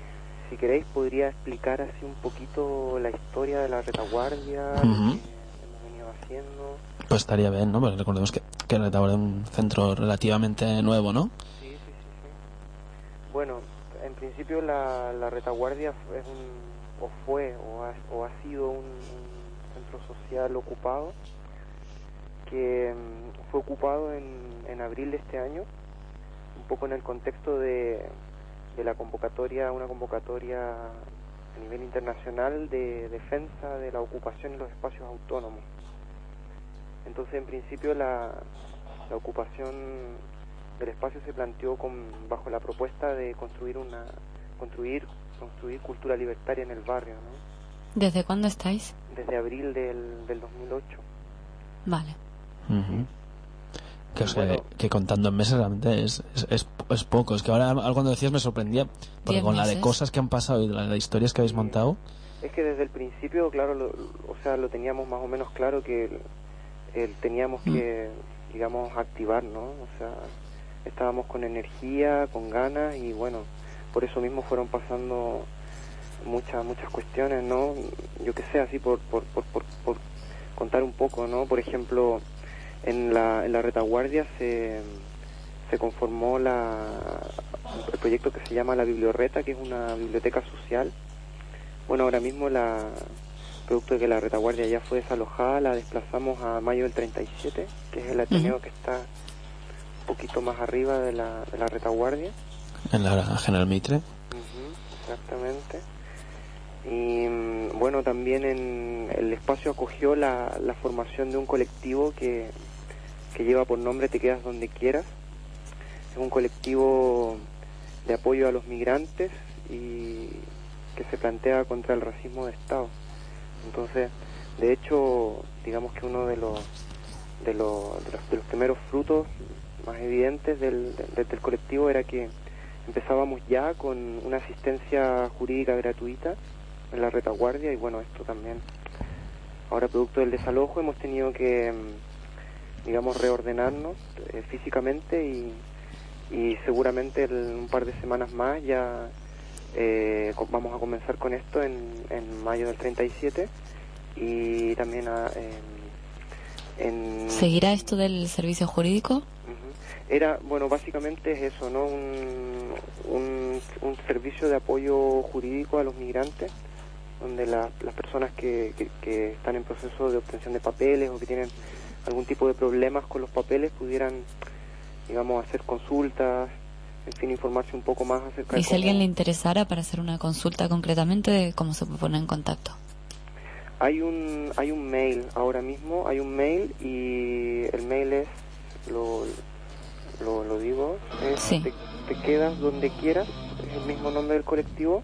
si queréis podría explicar así un poquito la historia de la retaguardia, Ujú. que hemos venido haciendo. pues estaría bien, ¿no? Porque recordemos que, que el Retaguardia es un centro relativamente nuevo, ¿no? Bueno, en principio la, la retaguardia es un, o fue o ha, o ha sido un, un centro social ocupado que mm, fue ocupado en, en abril de este año, poco en el contexto de, de la convocatoria, una convocatoria a nivel internacional de defensa de la ocupación y los espacios autónomos. Entonces, en principio, la, la ocupación del espacio se planteó con, bajo la propuesta de construir una construir construir cultura libertaria en el barrio, ¿no? ¿Desde cuándo estáis? Desde abril del, del 2008. Vale. Ujú. Que, o sea, que contando en meses realmente es, es, es, es poco. Es que ahora algo cuando decías me sorprendía, porque con la de cosas que han pasado y la de historias que habéis montado, Es que desde el principio, claro, lo- o sea, lo teníamos más o menos claro que el- el- teníamos que, digamos, activar, ¿no? O sea, estábamos con energía, con ganas y bueno, por eso mismo fueron pasando muchas muchas cuestiones, ¿no? Yo que sé, así por, por, por, por, por contar un poco, ¿no? Por ejemplo, en la, en la retaguardia se, se conformó la, el proyecto que se llama la Bibliorreta, que es una biblioteca social. Bueno, ahora mismo la producto de que la retaguardia ya fue desalojada, la desplazamos a mayo del 37, que es el Ateneo que está un poquito más arriba de la, de la retaguardia. en la General Mitre. Ujú, exactamente. Y mm, bueno, también en el espacio acogió la, la formación de un colectivo que, que lleva por nombre Te quedas donde quieras. Es un colectivo de apoyo a los migrantes y que se plantea contra el racismo de Estado. Entonces, de hecho, digamos que uno de los de los, de los, primeros frutos más evidentes del, del- del colectivo era que empezábamos ya con una asistencia jurídica gratuita en la retaguardia y bueno, esto también, ahora producto del desalojo hemos tenido que, mm, digamos, reordenarnos eh, físicamente y, y seguramente en un par de semanas más ya eh, vamos a comenzar con esto en, en mayo del 37 y también a- en- en ¿Seguirá esto del servicio jurídico? era, bueno, básicamente es eso, ¿no? Un, un, un servicio de apoyo jurídico a los migrantes, donde la- las personas que, que, que están en proceso de obtención de papeles o que tienen algún tipo de problemas con los papeles pudieran, digamos, hacer consultas, en fin, informarse un poco más acerca Y de si cómo- alguien le interesara para hacer una consulta concretamente, ¿cómo se puede poner en contacto? Hay un, hay un mail ahora mismo, hay un mail y el mail es, lo, lo, lo digo, es Sí. te, te quedas donde quieras, es el mismo nombre del colectivo,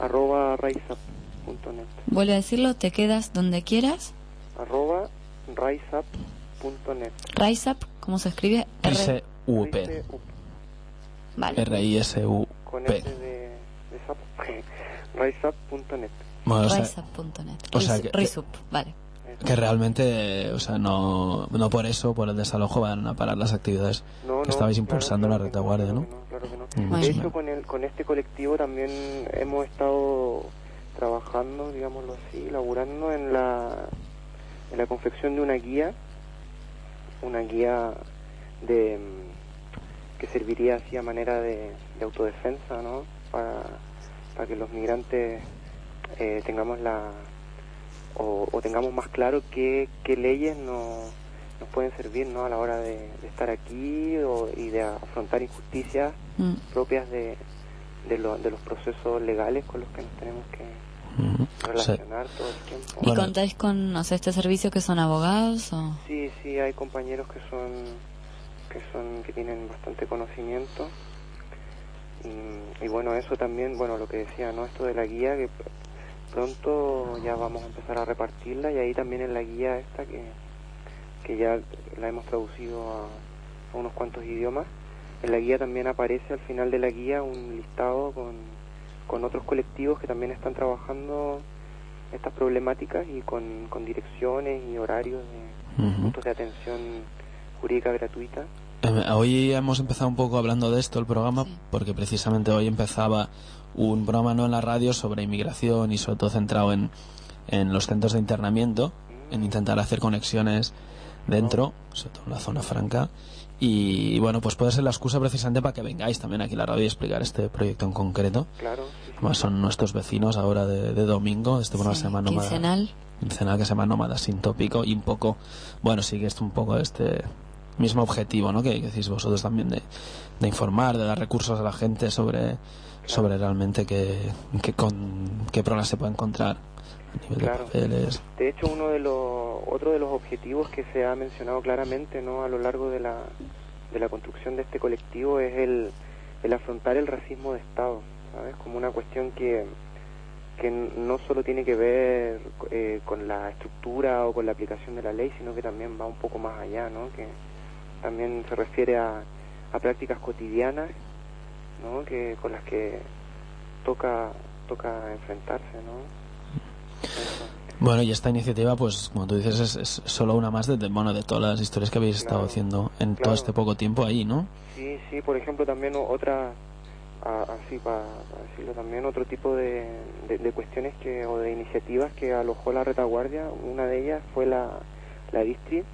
arroba riseup.net, Vuelve a decirlo, te quedas donde quieras. arroba riseup.net. Rise Up, ¿cómo se escribe? R. S-U-P. Vale. Con R-I-S-U-P. S de, de sap, riseup.net. Bueno, o sea, Riseup.net. o sea que- Risup, vale. que realmente, o sea, no, no por eso, por el desalojo, van a parar las actividades No, que no, estabais claro, impulsando en la retaguardia, ¿no? Claro que no. Mm, De sí. hecho, con, el, con este colectivo también hemos estado trabajando, digámoslo así, laburando en la, en la confección de una guía, una guía de mm, que serviría así a manera de, de autodefensa, ¿no? Para, para que los migrantes eh, tengamos la o, o tengamos más claro qué, qué leyes no- nos pueden servir, ¿no? A la hora de, de estar aquí o- y de afrontar injusticias Mm. propias de, de, lo- de los procesos legales con los que nos tenemos que relacionar todo el tiempo. ¿Y contáis con, o sea, este servicio que son abogados o...? Sí, sí, hay compañeros que son que son que tienen bastante conocimiento y, y bueno, eso también, bueno, lo que decía, ¿no? Esto de la guía que pr- pronto ya vamos a empezar a repartirla y ahí también en la guía esta que que ya la hemos traducido a, a unos cuantos idiomas. En la guía también aparece al final de la guía un listado con, con otros colectivos que también están trabajando estas problemáticas y con, con direcciones y horarios de puntos de atención jurídica gratuita. Eh, Hoy hemos empezado un poco hablando de esto el programa porque precisamente hoy empezaba un programa no en la radio sobre inmigración y sobre todo centrado en, en los centros de internamiento, en intentar hacer conexiones dentro, sobre todo en la zona franca. Y bueno, pues puede ser la excusa precisamente para que vengáis también aquí a la radio y explicar este proyecto en concreto. Claro. Además son nuestros vecinos ahora de, de domingo, este programa se llama Nómada. Quincenal. quincenal que se llama Nómada sin tópico y un poco, bueno, sigue esto un poco este mismo objetivo, ¿no? Que, que decís vosotros también de, de informar, de dar recursos a la gente sobre sobre realmente qué, qué, con, qué problemas se puede encontrar a nivel Claro. de papeles. De hecho, uno de los otro de los objetivos que se ha mencionado claramente, ¿no? A lo largo de la de la construcción de este colectivo es el el afrontar el racismo de Estado, ¿sabes? Como una cuestión que que no solo tiene que ver eh, con la estructura o con la aplicación de la ley, sino que también va un poco más allá, ¿no? Que también se refiere a, a prácticas cotidianas, ¿no? Que con las que toca toca enfrentarse, ¿no? Bueno, y esta iniciativa, pues como tú dices, es, es solo una más de, de, bueno, de todas las historias que habéis estado haciendo en todo este poco tiempo ahí, ¿no? Sí, sí, por ejemplo, también otra, así para decirlo también, otro tipo de, de, de cuestiones que o de iniciativas que alojó la retaguardia. Una de ellas fue la, la distri,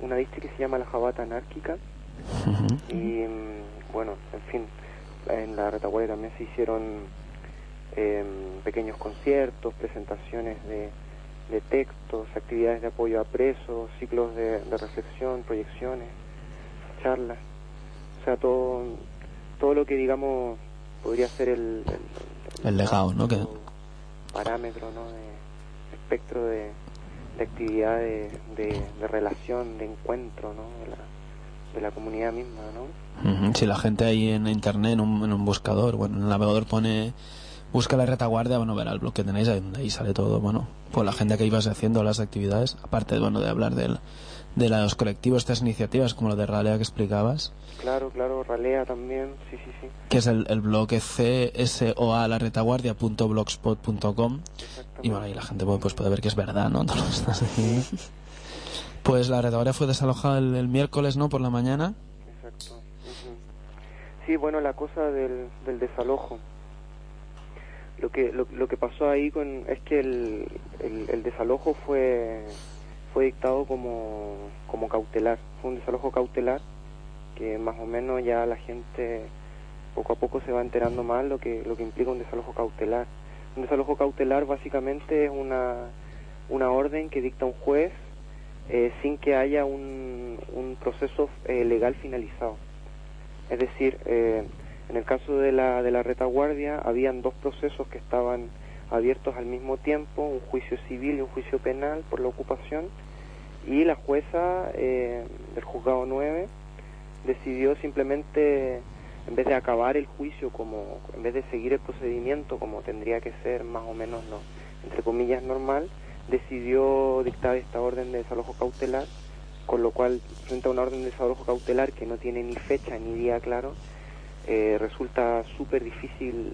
una distri que se llama la Jabata Anárquica. Y mm, bueno, en fin, en la retaguardia también se hicieron em, pequeños conciertos, presentaciones de, de textos, actividades de apoyo a presos, ciclos de, de reflexión, proyecciones, charlas. O sea, todo, todo lo que digamos podría ser el, el- El legado, ¿no? Que, parámetro, ¿no? De espectro de, de actividades, de, de relación, de encuentro, ¿no? De la, de la comunidad misma, ¿no? Si la gente ahí en internet, en un, en un buscador, bueno, en el navegador pone busca la retaguardia, bueno, verá el blog que tenéis, ahí, donde ahí sale todo, bueno, pues la gente que ibas haciendo las actividades, aparte, bueno, de hablar del, de los colectivos, estas iniciativas, como lo de Ralea que explicabas, Claro, claro, Ralea también, sí, sí, sí. que es el, el blog csoa la retaguardia.blogspot.com y bueno, ahí la gente pues, puede ver que es verdad, ¿no? Todo lo que estás diciendo. Pues la retaguardia fue desalojada el, el miércoles, ¿no? Por la mañana. Exacto. Sí, bueno, la cosa del, del desalojo. Lo que, lo, que pasó ahí con, es que el, el, el desalojo fue, fue dictado como, como cautelar. Fue un desalojo cautelar que más o menos ya la gente poco a poco se va enterando más lo que, lo que implica un desalojo cautelar. Un desalojo cautelar básicamente es una, una orden que dicta un juez eh, sin que haya un, un proceso eh, legal finalizado. Es decir, eh, en el caso de la, de la retaguardia habían dos procesos que estaban abiertos al mismo tiempo, un juicio civil y un juicio penal por la ocupación, y la jueza eh, del juzgado 9 decidió simplemente, en vez de acabar el juicio, como en vez de seguir el procedimiento como tendría que ser más o menos, no, entre comillas, normal, decidió dictar esta orden de desalojo cautelar, con lo cual, frente a una orden de desalojo cautelar que no tiene ni fecha ni día claro, eh, resulta súper difícil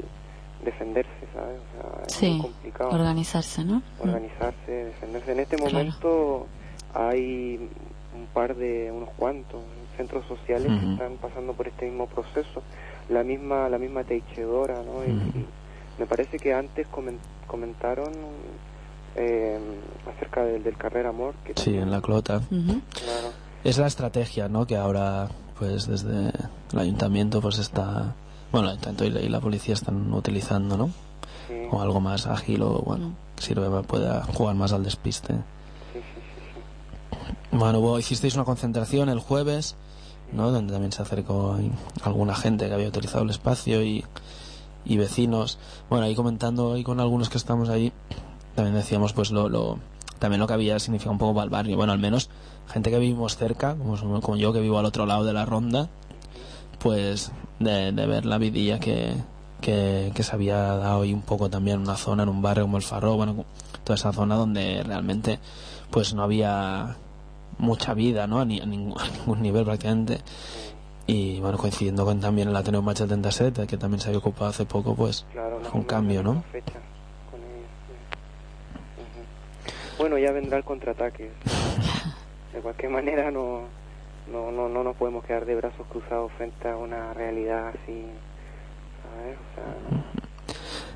defenderse, ¿sabes? O sea, es Sí, muy complicado organizarse, ¿no? organizarse, defenderse. En este Claro. momento hay un par de, unos cuantos centros sociales que están pasando por este mismo proceso. La misma, la misma Teichedora, ¿no? Y- y Me parece que antes comen- comentaron eh, acerca del, del Carrera Amor. Que Sí, en la clota. Claro. Es la estrategia, ¿no? Que ahora, pues desde el ayuntamiento, pues está. Bueno, tanto y la, y la policía están utilizando, ¿no? Sí. O algo más ágil o, bueno, que sirve para pueda jugar más al despiste. Bueno, hicisteis una concentración el jueves, ¿no? Donde también se acercó alguna gente que había utilizado el espacio y, y vecinos. Bueno, ahí comentando ahí con algunos que estamos ahí, también decíamos pues lo, lo también lo que había significado un poco para el barrio. Bueno, al menos gente que vivimos cerca, como, como yo que vivo al otro lado de la ronda, pues de, de ver la vidilla que, que, que se había dado ahí un poco también en una zona, en un barrio como el Farro, bueno, toda esa zona donde realmente pues no había mucha vida, ¿no? A, ni- a ningún, a ningún nivel prácticamente. Y bueno, coincidiendo con también el Ateneo Match 77, que también se había ocupado hace poco, pues Claro, un cambio, ¿no? fecha con ellos, sí. Ujú. Bueno, ya vendrá el contraataque. De cualquier manera, no, no, no, no nos podemos quedar de brazos cruzados frente a una realidad así. ¿sabes? O sea,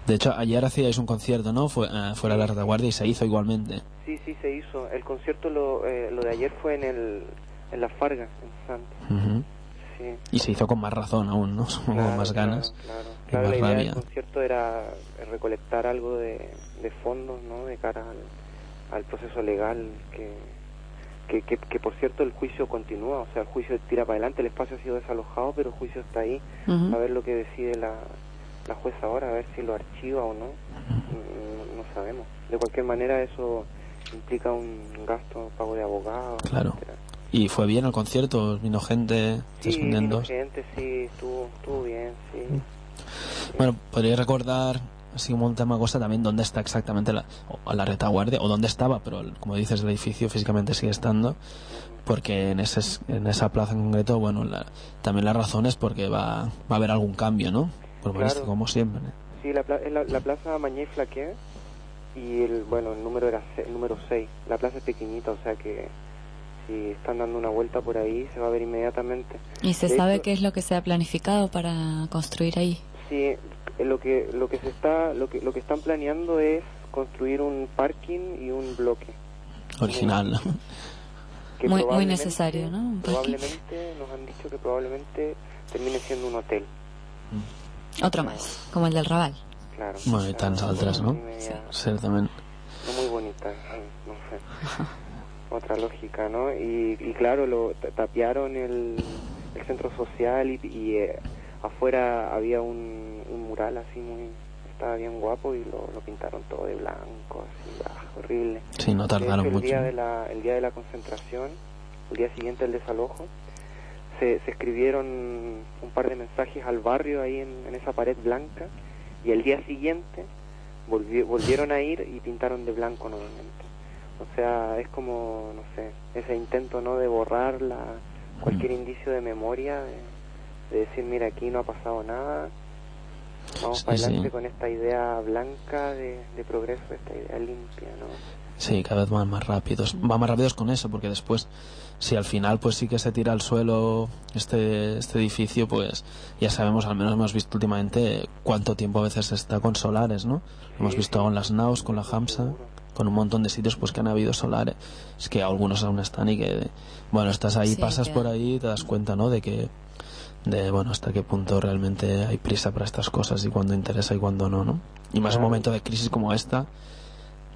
De hecho, ayer hacíais un concierto, ¿no? Fue, eh, fuera de la retaguardia y se hizo igualmente. sí, sí, se hizo. El concierto, lo, eh, lo de ayer fue en, el, en La Farga, en Santos. Sí. Y se hizo con más razón aún, ¿no? Con más claro, ganas Claro, Claro, la idea rabia. del concierto era recolectar algo de, de fondos, ¿no? De cara al, al proceso legal que, que, que, que, por cierto, el juicio continúa. O sea, el juicio tira para adelante, el espacio ha sido desalojado, pero el juicio está ahí. A ver lo que decide la, la jueza ahora, a ver si lo archiva o no. No, no sabemos. De cualquier manera, eso implica un gasto, pago de abogados. Claro. etcétera. ¿Y fue bien el concierto? ¿Vino gente? Sí, vino gente, sí, estuvo, estuvo bien, sí. Bueno, podríais recordar, así como un tema cosa, también dónde está exactamente la, o la retaguardia, o dónde estaba, pero el- como dices, el edificio físicamente sigue estando, porque en, ese, es- en esa plaza en concreto, bueno, la- también la razón es porque va, va a haber algún cambio, ¿no? Urbanístico, Claro. como siempre. Sí, la, la, la plaza Mañé Flaqué y el, bueno, el número era el número 6. La plaza es pequeñita, o sea que si están dando una vuelta por ahí se va a ver inmediatamente. ¿Y se De sabe hecho, qué es lo que se ha planificado para construir ahí? Sí, eh, lo que lo que se está lo que lo que están planeando es construir un parking y un bloque. Original, ¿no? que Muy, muy necesario, ¿no? Probablemente nos han dicho que probablemente termine siendo un hotel. Otro más, como el del Raval. Claro. Bueno, y tantas otras, ¿no? media- Certament. no muy bonita, no sé. Otra lógica, ¿no? Y, y claro, lo ta- tapiaron el, el centro social y, y, eh, afuera había un, un mural así muy estaba bien guapo y lo, lo pintaron todo de blanco, así, ah, horrible. Sí, no tardaron hecho, el Día mucho. de la, el día de la concentración, el día siguiente del desalojo, se, se escribieron un par de mensajes al barrio ahí en, en esa pared blanca y el día siguiente volvi- volvieron a ir y pintaron de blanco nuevamente. O sea, es como, no sé, ese intento no de borrar la, cualquier indicio de memoria, de, de decir, mira, aquí no ha pasado nada, vamos Sí, para adelante sí. con esta idea blanca de, de progreso, esta idea limpia, ¿no? Sí, cada vez van más rápidos. Va más rápidos con eso, porque después, si al final pues sí que se tira al suelo este, este edificio, pues ya sabemos, al menos hemos visto últimamente cuánto tiempo a veces está con solares, ¿no? hemos visto con las Naus, con la Hamsa, con un montón de sitios pues que han habido solares. Es que algunos aún están y que, bueno, estás ahí, Sí, pasas que- por ahí y te das cuenta, ¿no? De que, de, bueno, hasta qué punto realmente hay prisa para estas cosas y cuándo interesa y cuándo no, ¿no? Y más un momento de crisis como esta,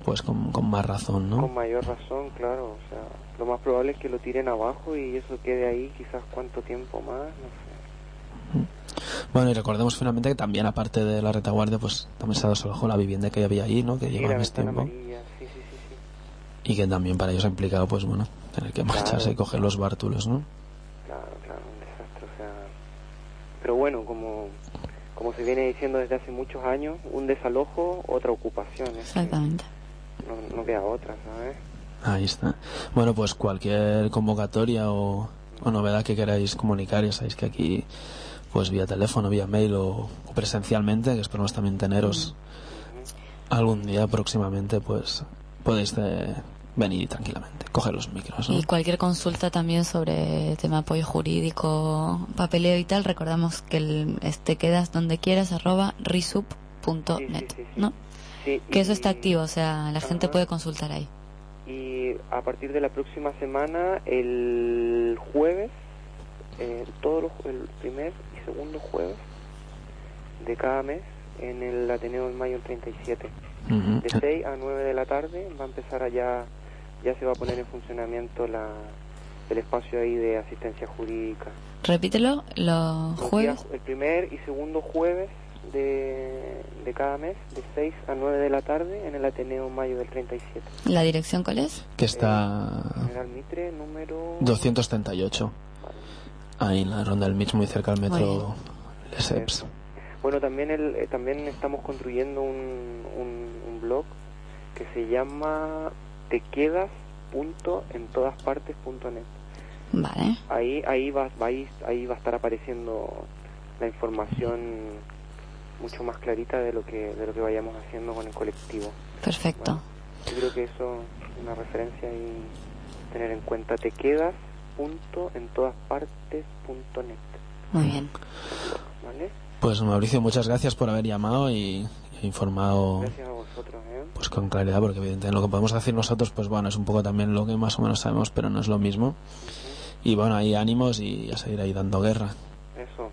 pues con, con más razón, ¿no? Con mayor razón, claro. O sea, lo más probable es que lo tiren abajo y eso quede ahí quizás cuánto tiempo más, no sé. Bueno, y recordemos finalmente que también, aparte de la retaguardia, pues también se desalojó la vivienda que había allí, ¿no? Que la más tiempo. amarilla, sí, sí, sí, sí. Y que también para ellos ha implicado, pues bueno, tener que marcharse y coger los bártulos, ¿no? Claro, claro, un desastre, o sea... Pero bueno, como, como se viene diciendo desde hace muchos años, un desalojo, otra ocupación. que Exactamente. No, no queda otra, ¿sabes? Ahí está. Bueno, pues cualquier convocatoria o, o novedad que queráis comunicar, ya sabéis que aquí, pues vía teléfono, vía mail o, o presencialmente, que esperamos también teneros algún día próximamente, pues podéis eh, venir tranquilamente, coger los micros. ¿no? Y cualquier consulta también sobre tema apoyo jurídico, papeleo y tal, recordamos que el, este quedas donde quieras arroba radio.net, ¿no? Sí, Que eso está activo, o sea, la gente puede consultar ahí. Y a partir de la próxima semana, el jueves, eh, todos los, el primer y segundo jueves de cada mes, en el Ateneo del Mayo el 37. Ujú. De 6 a 9 de la tarde va a empezar allá, ya se va a poner en funcionamiento la, el espacio ahí de asistencia jurídica. Repítelo, los jueves. el primer y segundo jueves de, de cada mes, de 6 a 9 de la tarde, en el Ateneo Mayo del 37. ¿La dirección cuál es? Que está General Mitre, número... 238. Ahí en la ronda del Mig, muy cerca del metro Lesseps. Bueno, también el, eh, también estamos construyendo un, un, un blog que se llama tequedas.entodapartes.net. Vale. Ahí ahí va, va ahí, ahí va a estar apareciendo la información mucho más clarita de lo que de lo que vayamos haciendo con el colectivo. Perfecto. Yo creo que eso es una referencia y tener en cuenta tequedas.entodapartes.net. Muy bien. ¿Vale? Pues Mauricio, muchas gracias por haber llamado y e informado Gracias a vosotros, ¿eh? Pues con claridad, porque evidentemente lo que podemos decir nosotros, pues bueno, es un poco también lo que más o menos sabemos, pero no es lo mismo. Y bueno, ahí ánimos y a seguir ahí dando guerra. Eso.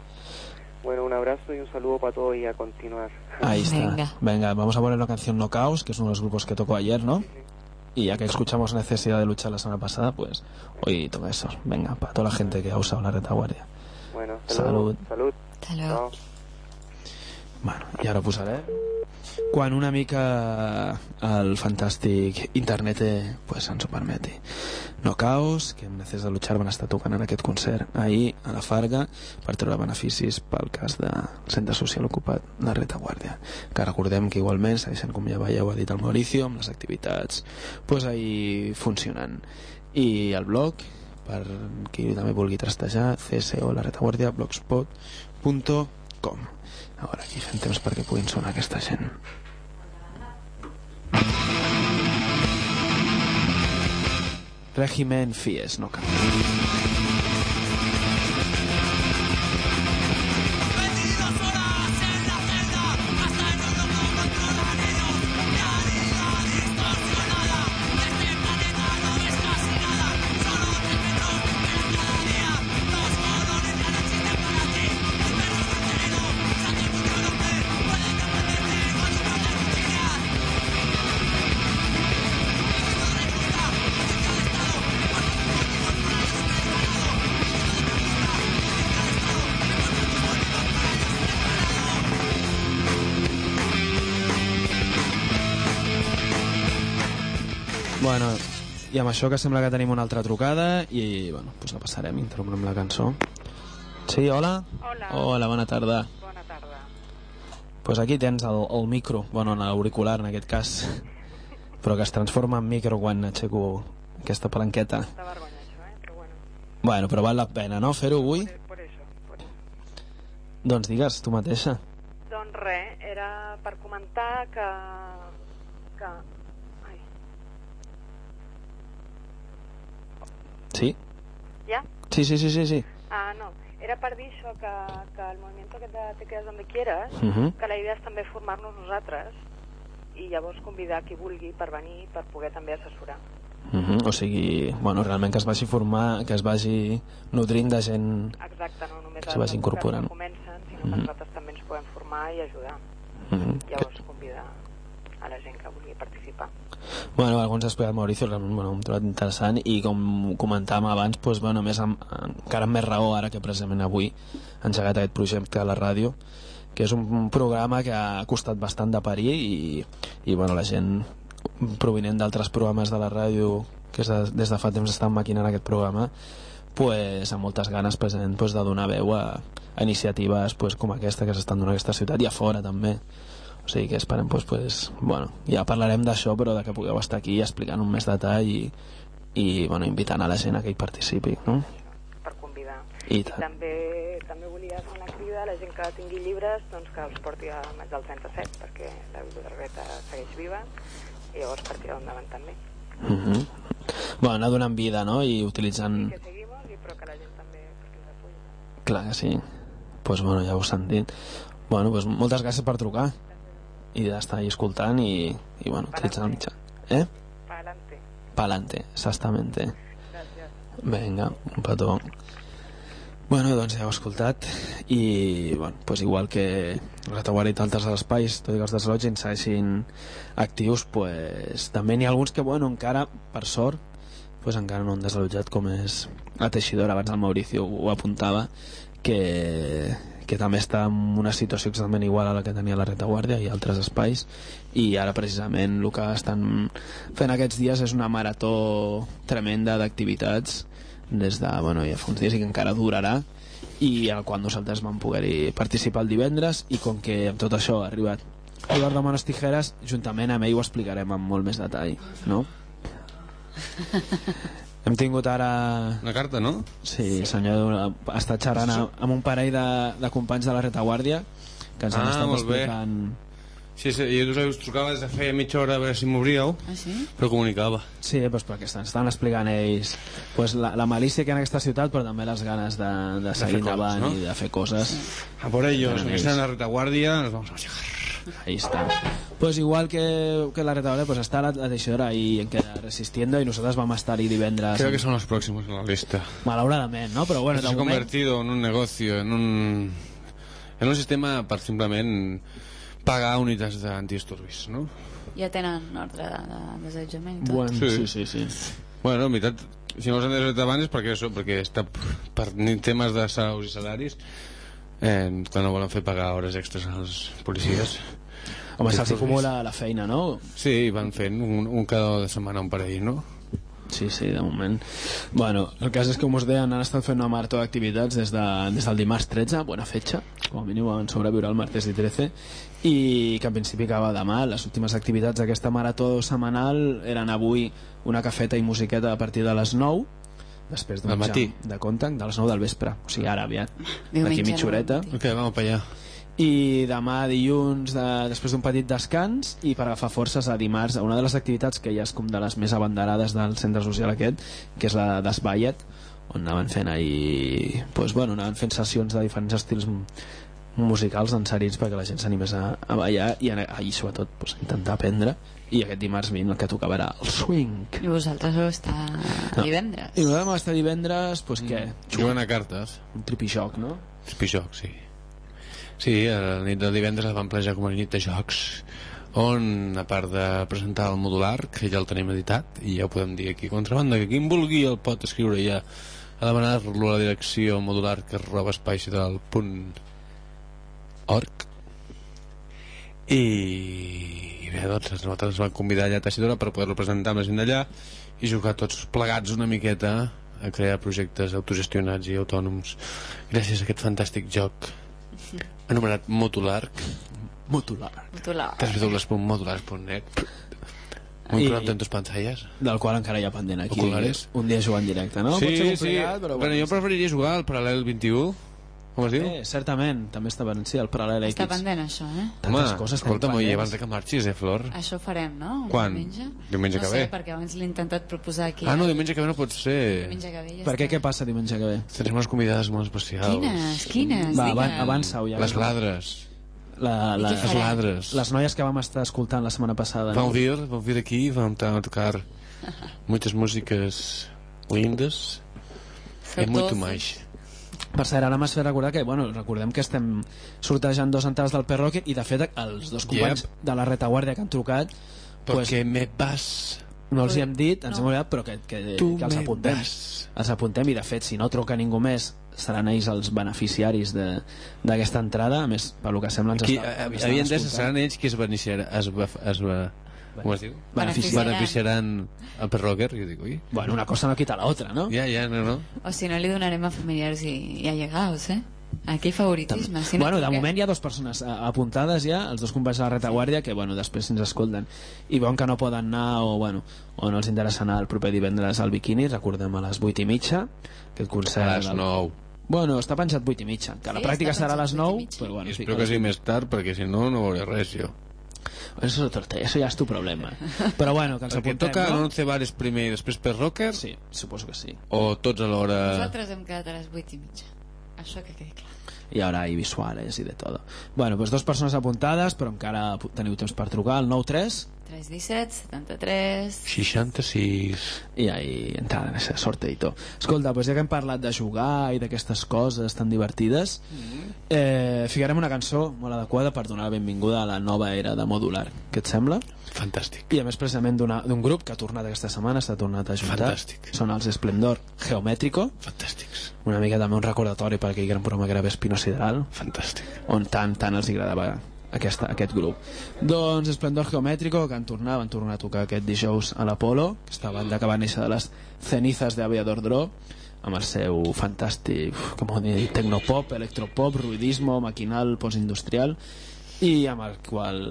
Bueno, un abrazo y un saludo para todos y a continuar. Ahí está. Venga. Venga, vamos a poner la canción No Caos, que es uno de los grupos que tocó ayer, ¿no? Y ya que escuchamos Necesidad de luchar la semana pasada, pues hoy toca eso. Venga, para toda la gente que ha usado la retaguardia. Bueno. Hasta luego. Bueno, i ara posaré quan una mica el fantàstic internet eh, pues, ens ho permeti. No Caos, que amb Neces de Luchar van estar tocant en aquest concert ahir a la Farga per treure beneficis pel cas del centre social ocupat la Retaguardia. Que recordem que igualment segueixen, com ja veieu, ha dit el Mauricio, amb les activitats pues, ahir funcionant. I el blog, per qui també vulgui trastejar, CSO, la Retaguardia, blogspot.com. Ara aquí fem temps perquè puguin sonar aquesta gent. Régimen Fies, no cal. Amb això que sembla que tenim una altra trucada i, bueno, pues la passarem, interrompem la cançó. Sí, hola? Hola. Hola, bona tarda. Bona tarda. Pues aquí tens el, el micro, bueno, en l'auricular en aquest cas, però que es transforma en micro quan aixeco aquesta palanqueta. Da vergonya això, eh? Però bueno, Bueno, però val la pena, no?, fer-ho avui? por eso. Por eso. Doncs digues, tu mateixa. Doncs res, era per comentar que... que... Sí? ja? Sí, sí, sí, sí, sí. Ah, no. Era per dir això, que, que el movimiento que te, te quedes donde quieras, Mhm. que la idea és també formar-nos nosaltres i llavors convidar qui vulgui per venir per poder també assessorar. Uh -huh. O sigui, bueno, realment que es vagi formar, que es vagi nutrint de gent Exacte, no només que s'hi vagi incorporant. que comencen, sinó que Mhm. nosaltres també ens podem formar i ajudar. Uh -huh. Llavors convidar a la gent que vulgui participar. Bueno, alguns ha explicat Mauricio, realment bueno, hem trobat interessant i com comentàvem abans, doncs, bueno, més amb, encara amb més raó ara que precisament avui ha engegat aquest projecte a la ràdio que és un programa que ha costat bastant de parir i, i bueno, la gent provinent d'altres programes de la ràdio que és de, des de fa temps estan maquinant aquest programa pues, amb moltes ganes precisament pues, de donar veu a, a iniciatives pues, com aquesta que s'estan donant a aquesta ciutat i a fora també o sigui que esperem pues, pues, bueno, ja parlarem d'això però de que pugueu estar aquí explicant un més detall i, i bueno, invitant a la gent a que hi participi no? per convidar. I I tant. també, també volia fer una crida a la gent que tingui llibres doncs que els porti a maig del 37 perquè la biblioteca segueix viva i llavors per tirar endavant també. Uh -huh. bueno, anar donant vida no? i utilitzant Que seguimos i però que la gent també clar que sí pues, bueno, ja ho sentit bueno, pues, moltes gràcies per trucar i d'estar ahí escoltant i, i bueno, utilitzant el mitjà. Eh? Pa'lante. Pa'lante, exactamente. Gràcies. Vinga, un petó. Bueno, doncs ja heu escoltat i, bueno, pues igual que Retaguardia i altres espais, tot i que els desalotgin segueixin actius, pues, també n'hi ha alguns que, bueno, encara, per sort, pues encara no han desallotjat com és la Teixidora, abans el Mauricio ho apuntava, que, que també està en una situació exactament igual a la que tenia la retaguardia i altres espais i ara precisament el que estan fent aquests dies és una marató tremenda d'activitats des de, bueno, ja fa uns dies i que encara durarà i al qual nosaltres vam poder participar el divendres i com que amb tot això ha arribat Eduardo Manos Tijeras juntament amb ell ho explicarem amb molt més detall no? hem tingut ara Una carta, no? Sí, senyor, està xerrant a- amb un parell de, de companys de la retaguardia que ens han Ah, estat molt bé. explicant Sí, sí, jo us trucava des de feia mitja hora a veure si m'obríeu, Ah, sí? però comunicava. Sí, doncs perquè estan, estan explicant ells pues, la, la malícia que hi ha en aquesta ciutat, però també les ganes de, de seguir fer coses, endavant no? i de fer coses. A por ellos, que están en la retaguardia, nos vamos a llegar. Ahí está. Pues igual que, que la retaguardia, pues està la, la Teixidora ahí en queda resistiendo y nosotros vamos a estar ahí divendres. Creo que son los próximos en la lista. Malauradament, no? Però bueno, Esto se ha moment... convertido en un negocio, en un, en un sistema per simplement pagar unitats d'antidisturbis, no? Ja tenen ordre de, de desallotjament. Bueno, sí, sí, sí. Bueno, en veritat, si no els han deshet abans és perquè, això, perquè està per ni temes de sous i salaris eh, que no volen fer pagar hores extres als policies. Home, se'ls acumula la feina, no? Sí, van fent un, un cada setmana un parell, no? Sí, sí, de moment. Bueno, el cas és que, com us deien, han estat fent una marató d'activitats des, de, des del dimarts 13, bona fetge, com a mínim van sobreviure el martes i 13, i que en principi acaba demà. Les últimes activitats d'aquesta marató setmanal eren avui una cafeta i musiqueta a partir de les 9, després d'un Del matí? de contact, de les 9 del vespre, o sigui, ara aviat, d'aquí mitja horeta. Ok, vamos para allà. I demà dilluns, de, després d'un petit descans, i per agafar forces a dimarts, a una de les activitats que ja és com de les més abanderades del centre social aquest, que és la d'Esballet, on anaven fent ahir, pues, bueno, anaven fent sessions de diferents estils musicals encerits perquè la gent s'animés a, a ballar i, a, i sobretot pues, intentar aprendre i aquest dimarts 20 el que tocava era el swing I vosaltres heu estar No. divendres. i nosaltres vam estar divendres pues, què? Jugant a cartes. un tripijoc, no? Tripijoc, sí. Sí, a la nit del divendres vam planejar com a nit de jocs on, a part de presentar el modular, que ja el tenim editat, i ja ho podem dir aquí a contrabanda, que qui en vulgui el pot escriure ja a demanar-lo a la direcció modular que roba espai del punt org i bé, doncs nosaltres ens van convidar allà a Teixidora per poder-lo presentar amb la gent d'allà i jugar tots plegats una miqueta a crear projectes autogestionats i autònoms gràcies a aquest fantàstic joc anomenat Motularc Motular Motular. www.modular.net Muy I- pronto en tus pantallas del qual encara hi ha pendent aquí Oculares. un dia jugar en directe no? sí, Pot ser sí. però bueno, jo preferiria jugar al Paral·lel 21 com es diu? Eh, certament, també està pendent, sí, el paral·lel Està pendent això, eh? Home, Tantes coses tenim escolta'm, i abans de que marxis, eh, Flor? Això farem, no? Un Quan? Diumenge? Diumenge no que sé, ve. perquè abans l'he intentat proposar aquí. Ah, no, diumenge que ve no pot ser. Diumenge que ve ja Per què? Què passa diumenge que ve? Tenim unes convidades molt especials. Quines? Quines? Va, avan- avança-ho ja. Les ladres. La, la? Les ladres. les noies que vam estar escoltant la setmana passada. Vão No? vir, vão vir aqui, vão a tocar muitas músicas lindas e muito Doce. mais. Per cert, ara m'has fet recordar que, bueno, recordem que estem sortejant dos entrades del Perroque i, de fet, els dos companys Yep. de la retaguardia que han trucat Porque me vas. no els hi hem dit, ens hem oblidat, però que, que, Tu que els apuntem. vas. Els apuntem i, de fet, si no truca ningú més, seran ells els beneficiaris de- d'aquesta entrada. A més, pel que sembla, ens Qui, està, eh, entès que escoltant. seran ells qui es beneficiaran, es, bef- es, com es diu? Beneficiaran. beneficiaran el perroquer. Jo dic, ui. Bueno, una cosa no quita la otra, ¿no? Ja, ja, no, no. O si no, li donarem a familiars i, i allegados, eh? Aquí favoritisme. Si no bueno, de moment hi ha dues persones eh, apuntades ja, els dos companys de la retaguardia, que bueno, després ens escolten i veuen que no poden anar o, bueno, o no els interessa anar el proper divendres al Bikini, recordem a les 8 i mitja, aquest concert... A les del- 9. Bueno, està penjat 8 i mitja, que la Sí, pràctica està serà a les penjat 9, però bueno, I sí, espero que sigui més tard, perquè si no, no veuré res, jo. Eso, es otro, te- eso ya es tu problema. Però bueno, que ens Perquè apuntem, toca no? no? 11 bares primer i després perroquer? Sí, suposo que sí. O tots alhora... Nosaltres hem quedat a les 8 i mitja. Això que quedi clar. Hi haurà Ibi Suárez i de tot. Bueno, pues dos persones apuntades, però encara teniu temps per trucar al 93 317, 73... 66 i ahí entrada en ese sorteito. Escolta, pues ja que hem parlat de jugar i d'aquestes coses tan divertides, eh, ficarem una cançó molt adequada per donar la benvinguda a la nova era de Modular. Què et sembla? Fantàstic. I a més precisament d'un grup que ha tornat aquesta setmana, s'ha tornat a juntar. Fantàstic. Són els Esplendor Geomètrico. Fantàstics. Una mica també un recordatori per aquell gran programa que era Vespino Sideral. Fantàstic. On tant, tant els agradava aquesta, aquest grup. Doncs Esplendor Geomètrico, que han tornat, van tornar a tocar aquest dijous a l'Apolo, aquesta banda que va néixer de les cenizas de Aviador Dro, amb el seu fantàstic, com ho dir, tecnopop, electropop, ruidismo, maquinal, postindustrial, i amb el qual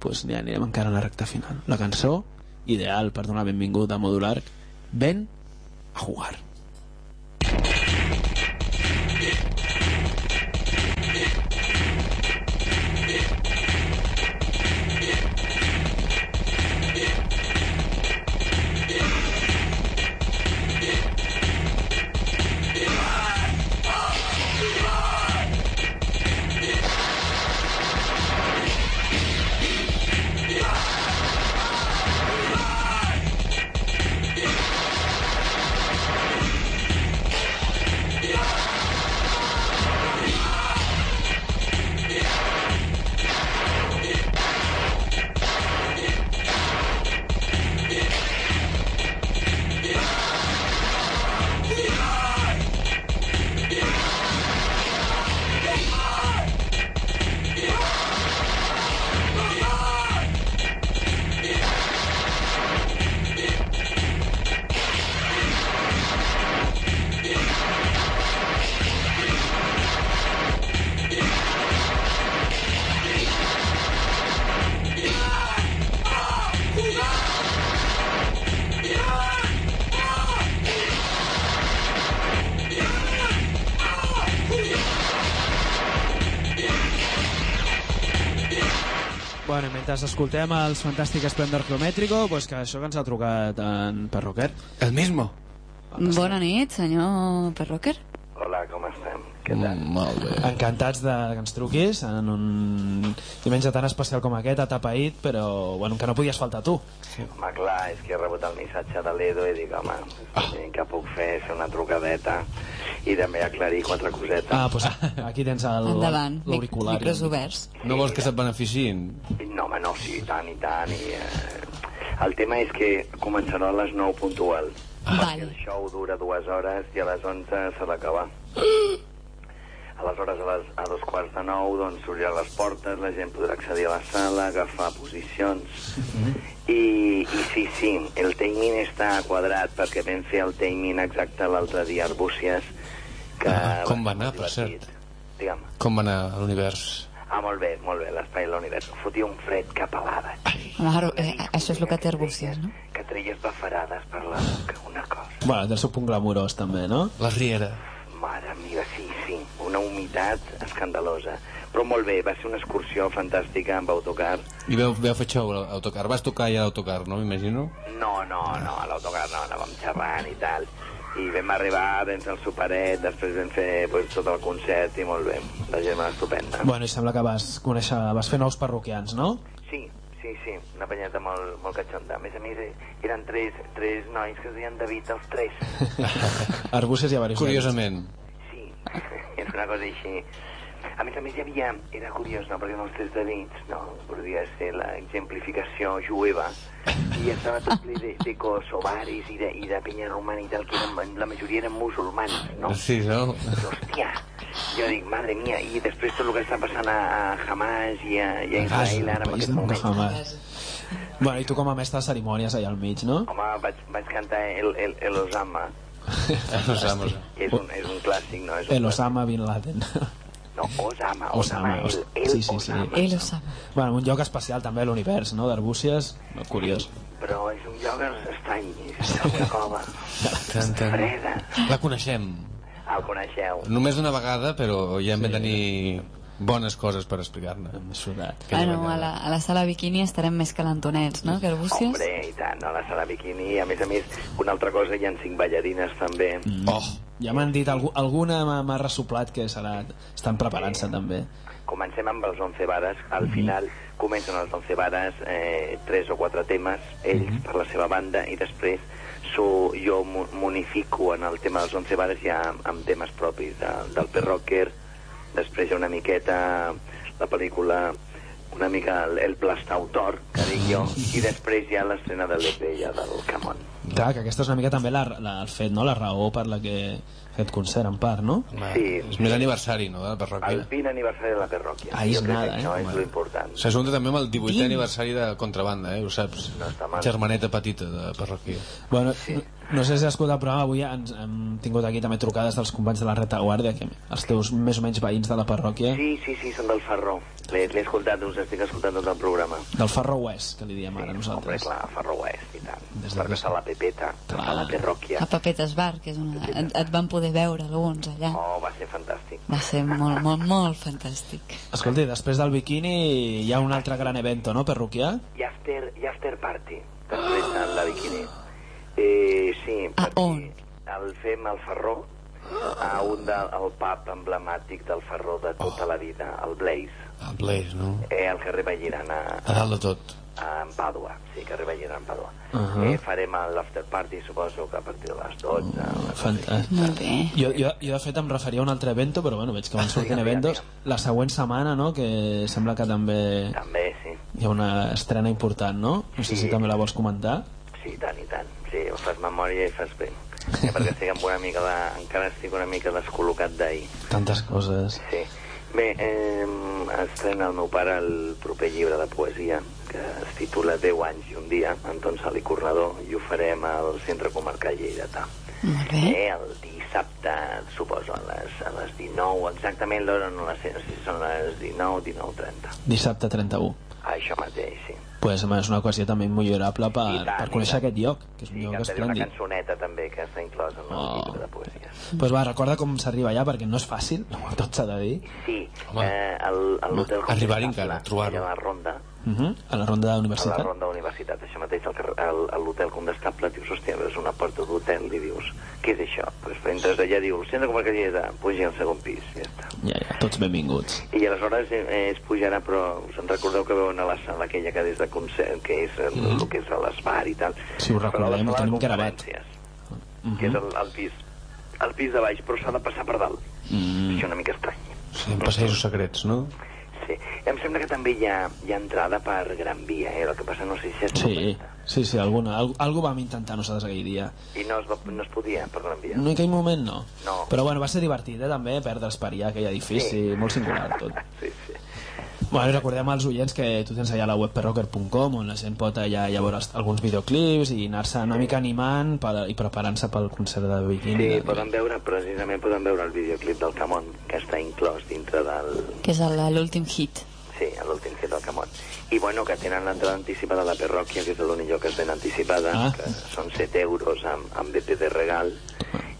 pues, ja anirem encara a la recta final. La cançó, ideal per donar benvingut a Modular, ven a jugar. Bueno, i mentre escoltem els fantàstic Esplendor Geomètrico, pues que això que ens ha trucat en Perroquer. El mismo. Bona nit, senyor Perroquer. Hola, com estem? Què tal? Mm, molt bé. Encantats de que ens truquis en un diumenge tan especial com aquest, a Tapaït, però bueno, que no podies faltar tu. Home, clar, és que he rebut el missatge de l'Edo i dic, home, ah. que puc fer és una trucadeta i també aclarir quatre cosetes. Ah, pues aquí tens l'auricular. micros oberts. No vols que se't beneficiïn? No, home, no, sí, i tant, i tant. I, eh, el tema és que començarà a les 9 puntual. Val. Perquè el show dura dues hores i a les 11 s'ha d'acabar. Aleshores, a, les, a dos quarts de nou, doncs, s'obriran les portes, la gent podrà accedir a la sala, agafar posicions... I, I sí, sí, el timing està quadrat perquè vam fer el timing exacte l'altre dia a Arbúcies, que... Ah, com va anar, per cert? Digue'm. Com va anar a l'univers? Ah, molt bé, molt bé, l'espai de l'univers. Fotia un fred que pelava. Claro, eh, això és el que té Arbúcies, no? Que treies bafarades per la boca, una cosa. Bueno, del seu punt glamurós també, no? La riera. Mare meva, sí, sí, una humitat escandalosa. Però molt bé, va ser una excursió fantàstica amb autocar. I veu, veu fer show a l'autocar. Vas tocar ja a l'autocar, no? M'imagino. No, no, no, a l'autocar no, anàvem xerrant i tal. I vam arribar, vam fer el superet, després vam fer pues, tot el concert i molt bé. La gent va estupenda. Bueno, i sembla que vas conèixer, vas fer nous parroquians, no? Sí, sí, sí, una penyeta molt, molt catxonda. A més a més, eren tres, tres nois que es deien David, els tres. Arbúcies i a diversos Curiosament. Era una cosa així. A més a més hi havia, era curiós, no?, perquè els tres Davids, no?, podria ser la exemplificació jueva, i estava tot ple de, de kosovaris i de, i de penya romana i tal, que eren, la majoria eren musulmans, no? Sí, no? Hòstia, jo dic, madre mia, i després tot el que està passant a, a Hamas i a, i a Israel ara en aquest moment. Hamas. Bueno, i tu com a mestre de cerimònies allà al mig, no? Home, vaig, vaig cantar el, el, el Osama, Osama. és un, és un clàssic, no? És un El Osama Bin Laden. No, Osama, Osama, Osama, el, os- el sí, sí, sí. Osama. El Osama. Bueno, un lloc especial també a l'univers, no? D'Arbúcies, curiós. Però és un lloc estrany, és una cova. Tant, tant. Freda. La coneixem. El coneixeu? Només una vegada, però ja en vam tenir bones coses per explicar-ne. Bueno, a la, a la sala bikini estarem més calentonets, no?, que el Bucius. Hombre, i tant, a la sala bikini. A més a més, una altra cosa, hi ha cinc ballarines també. Mm. Oh, ja m'han dit, algú, alguna m'ha- ressoplat que serà, estan preparant-se també. Comencem amb els 11 bares. Al final comencen els 11 bares, eh, tres o quatre temes, ells per la seva banda, i després so, jo mu- m'unifico en el tema dels 11 bares ja amb, amb temes propis de, del Perrocker, després hi ha una miqueta la pel·lícula una mica el, el plastautor, que dic jo, i després hi ha l'estrena de l'EP ja del Camon. Clar, que aquesta és una mica també la, la, el fet, no? la raó per la que aquest concert, en part, no? Sí. És més l'aniversari, no?, de la parròquia. El 20 aniversari de la parròquia. Ahí és Jo crec nada, que eh? Això és Home. l'important. S'ajunta també amb el 18è Vint. aniversari de Contrabanda, eh? Ho saps? No està mal. Germaneta petita de parròquia. Bueno, no, no sé si has escoltat el programa, avui ens, hem tingut aquí també trucades dels companys de la retaguardia, que els teus més o menys veïns de la parròquia, Sí, sí, sí, són del Ferró. L'he escoltat, us estic escoltant tot el programa. del Ferro Oest, que li diem ara Home, nosaltres. clar, Ferro Oest i tant. Des Perquè està la Pepeta, a la parròquia. A Papetes Bar, que és una... Et, et van poder veure alguns allà. Oh, va ser fantàstic. Va ser molt, molt, molt fantàstic. Escolti, després del biquini hi ha un altre gran evento, no, parroquià? I after party, després de la bikini. Sí, A on? el fem al Ferró, a un del el pub emblemàtic del Ferró de tota la vida, el Blaze, El Blaze, no? eh, al carrer Vallirana, A dalt de tot. a en Pàdua, sí, carrer Vallirana en Pàdua. Ahà. eh, farem l'after party, suposo que a partir de les 12. Fantàstic. Molt bé. Jo, jo, jo, de fet, em referia a un altre evento, però bueno, veig que van sortint eventos. La següent setmana, no?, que sembla que també També, sí. hi ha una estrena important, no? No sé si també la vols comentar. Sí, tant, i ho fas memòria i fas bé. Eh, perquè estic amb una mica de... encara estic una mica descol·locat d'ahir. Tantes coses. Sí. Bé, eh, estrena el meu pare el proper llibre de poesia, que es titula 10 anys i un dia, Anton Sal i Cornador, i ho farem al Centre Comarcal Lleidatà. Molt bé. Eh, el dissabte, suposo, a les, a les 19, exactament l'hora no la sé, no sé si són les 19, 19.30. Dissabte 31. Això mateix, sí. Pues, home, és una ocasió també millorable per, tant, per conèixer aquest lloc, que és un I lloc cantaré una esplèndid. cançoneta també, que està inclosa en el Oh. llibre de poesia. Pues va, recorda com s'arriba allà, perquè no és fàcil, tot s'ha de dir. Sí, eh, el- el- l'hotel arribar-hi encara, trobar-ho. a la ronda, Uh -huh. A la ronda de a la universitat. ronda universitat, això mateix, al carrer- al- a l'hotel Condestable, dius, hòstia, és una porta d'hotel, i dius, què és això? Pues entres allà, diu, el centre comarcal de pugi al segon pis, ja està. Ja, ja, tots benvinguts. I aleshores eh, es pujarà, però us en recordeu que veuen a la sala aquella que des de concert, que és el, Mm. el que és a l'esbar i tal. Si ho recordem, ho tenim gravat. Uh que és el, el pis el pis de baix, però s'ha de passar per dalt. Mm. Això una mica estrany. Sí, en passejos secrets, no? Sí. Em sembla que també hi ha, hi ha entrada per Gran Via, eh? el que passa no sé si és... Sí, sí, sí, alguna, al, algo vam intentar nosaltres aquell dia. I no es, va, no es podia per Gran Via. En aquell moment no. No. Però bueno, va ser divertit, eh, també, perdre's per allà, aquell edifici, Sí. molt singular tot. Sí, sí. Bueno, recordem als oients que tu tens allà la web perrocker.com on la gent pot allà ja veure alguns videoclips i anar-se una mica animant per, i preparant-se pel concert de bikini. Sí, de- poden veure, precisament poden veure el videoclip del Camon, que està inclòs dintre del... Que és el- l'últim hit. Sí, l'últim hit del Camon. I bueno, que tenen l'entrada anticipada a la parròquia, que és l'únic lloc que es ven anticipada, Ah. que són 7 euros amb, amb BP de regal,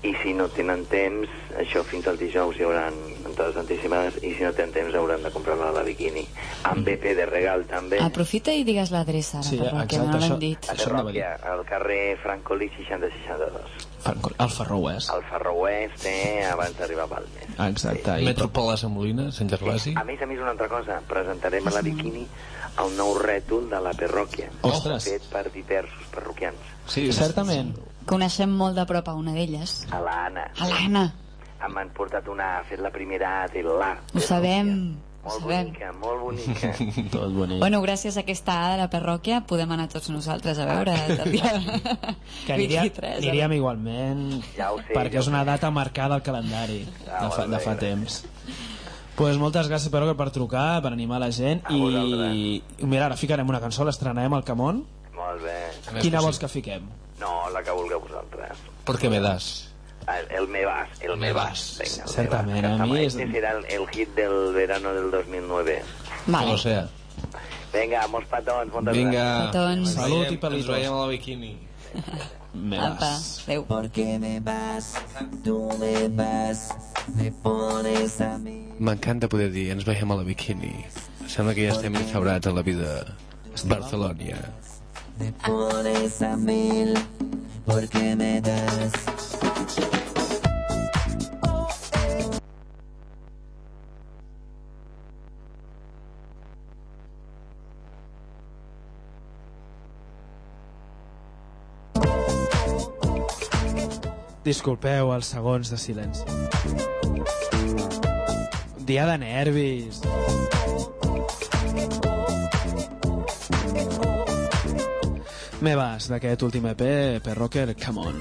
i si no tenen temps, això fins al dijous hi haurà entrades anticipades, i si no tenen temps hauran de comprar-la a la bikini. Amb BP de regal també. Aprofita i digues l'adreça ara, Sí, perquè exacte, no l'hem això- dit. A parròquia, al carrer Francolí 6062. Franco- El Ferro Oest. Al Ferro Oest, eh, abans d'arribar a Balmes. Exacte. I Metro Palau de Molina, Sant Gervasi. A més a més, una altra cosa, presentarem a la bikini el nou rètol de la parròquia. Ostres. Fet per diversos parroquians. Sí, certament. Coneixem molt de prop a una d'elles. A l'Anna. A l'Anna. M'han portat una... ha fet la primera A de l'A. Ho sabem. Molt sabem. bonica, molt bonica. Tot bonic. Bueno, gràcies a aquesta A de la parròquia podem anar tots nosaltres a veure el dia que aniria, 23. aniríem igualment Ja sé, perquè ja és una data marcada al calendari Ah, de fa, de fa temps pues moltes gràcies però per trucar, per animar la gent A i, i mira, ara ficarem una cançó l'estrenarem al Camón molt bé. quina vols que fiquem? No, la que vulgueu vosaltres. ¿Por qué me das? El Me Vas. El Me Vas. Venga, Certament, me vas. a mi és... Este será el, el hit del verano del 2009. Vale. O sea. Vinga, molts petons, moltes Vinga. Petons. Salut i pelitos. Ens veiem a la bikini. me vas. Adéu. Porque me vas, tú me vas, me pones a mi. M'encanta poder dir, ens veiem a la bikini. Sembla que ja estem instaurats a la vida Barcelona te pones a mil porque me das. Disculpeu els segons de silenci. Dia de nervis. Me vas d'aquest últim EP per Rocker Come On.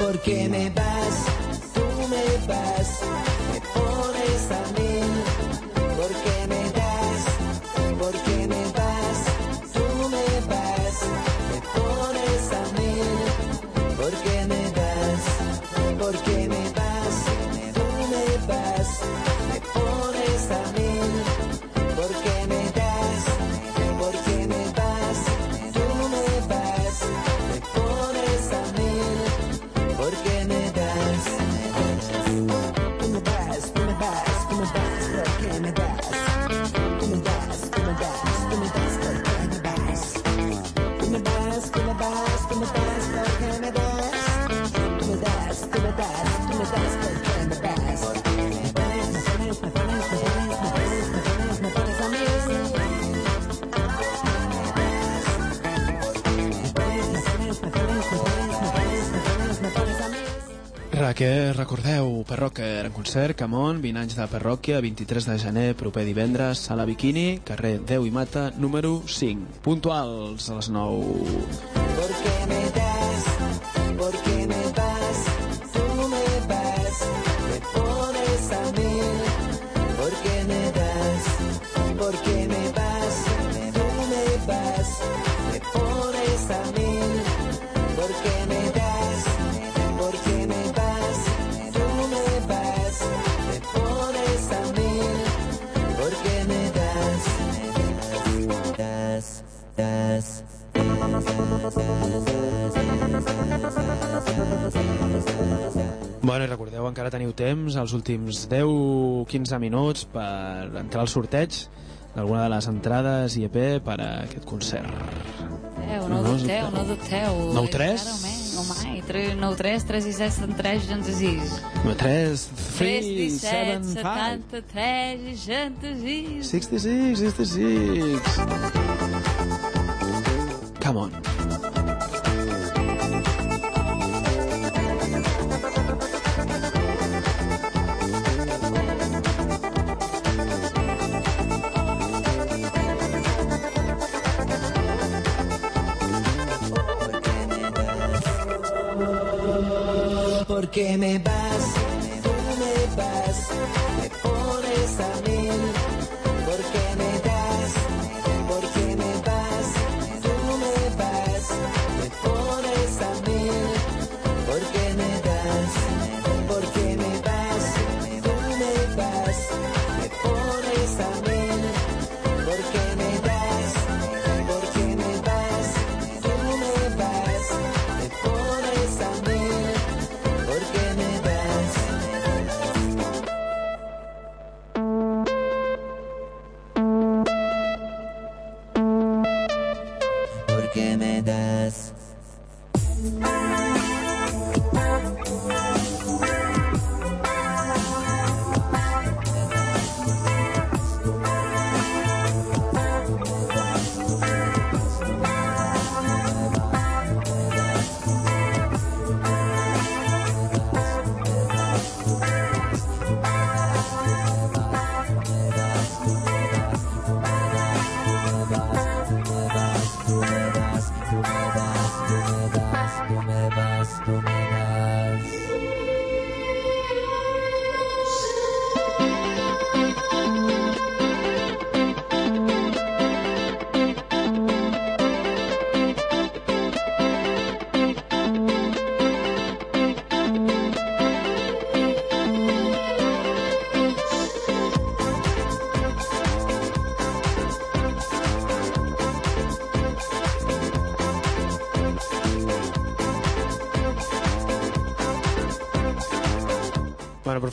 Porque me vas que recordeu, Perrocker en concert, Camon, 20 anys de perròquia, 23 de gener, proper divendres, sala Bikini, carrer 10 i Mata, número 5. Puntuals a les 9. els últims 10-15 minuts per entrar al sorteig d'alguna de les entrades i EP per a aquest concert. Dubteu, no, no dubteu, no dubteu. 9 3? No mai, 9 3, 3 i 7, 73, 66. 9 3, 3, 17, 73, 66. 66, 66. Come on.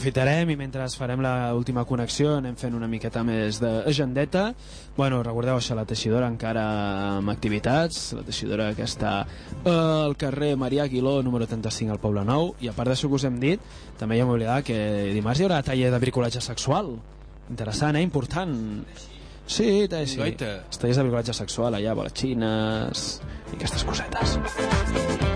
Aprofitarem i mentre farem la última connexió anem fent una miqueta més d'agendeta. Bueno, recordeu això, la teixidora encara amb activitats, la teixidora que està al carrer Marià Aguiló, número 35 al Poble Nou, i a part d'això que us hem dit, també hi hem oblidat que dimarts hi haurà taller de bricolatge sexual. Interessant, eh? Important. Sí, sí. Guaita. Els tallers de bricolatge sexual allà, bolatxines i aquestes cosetes.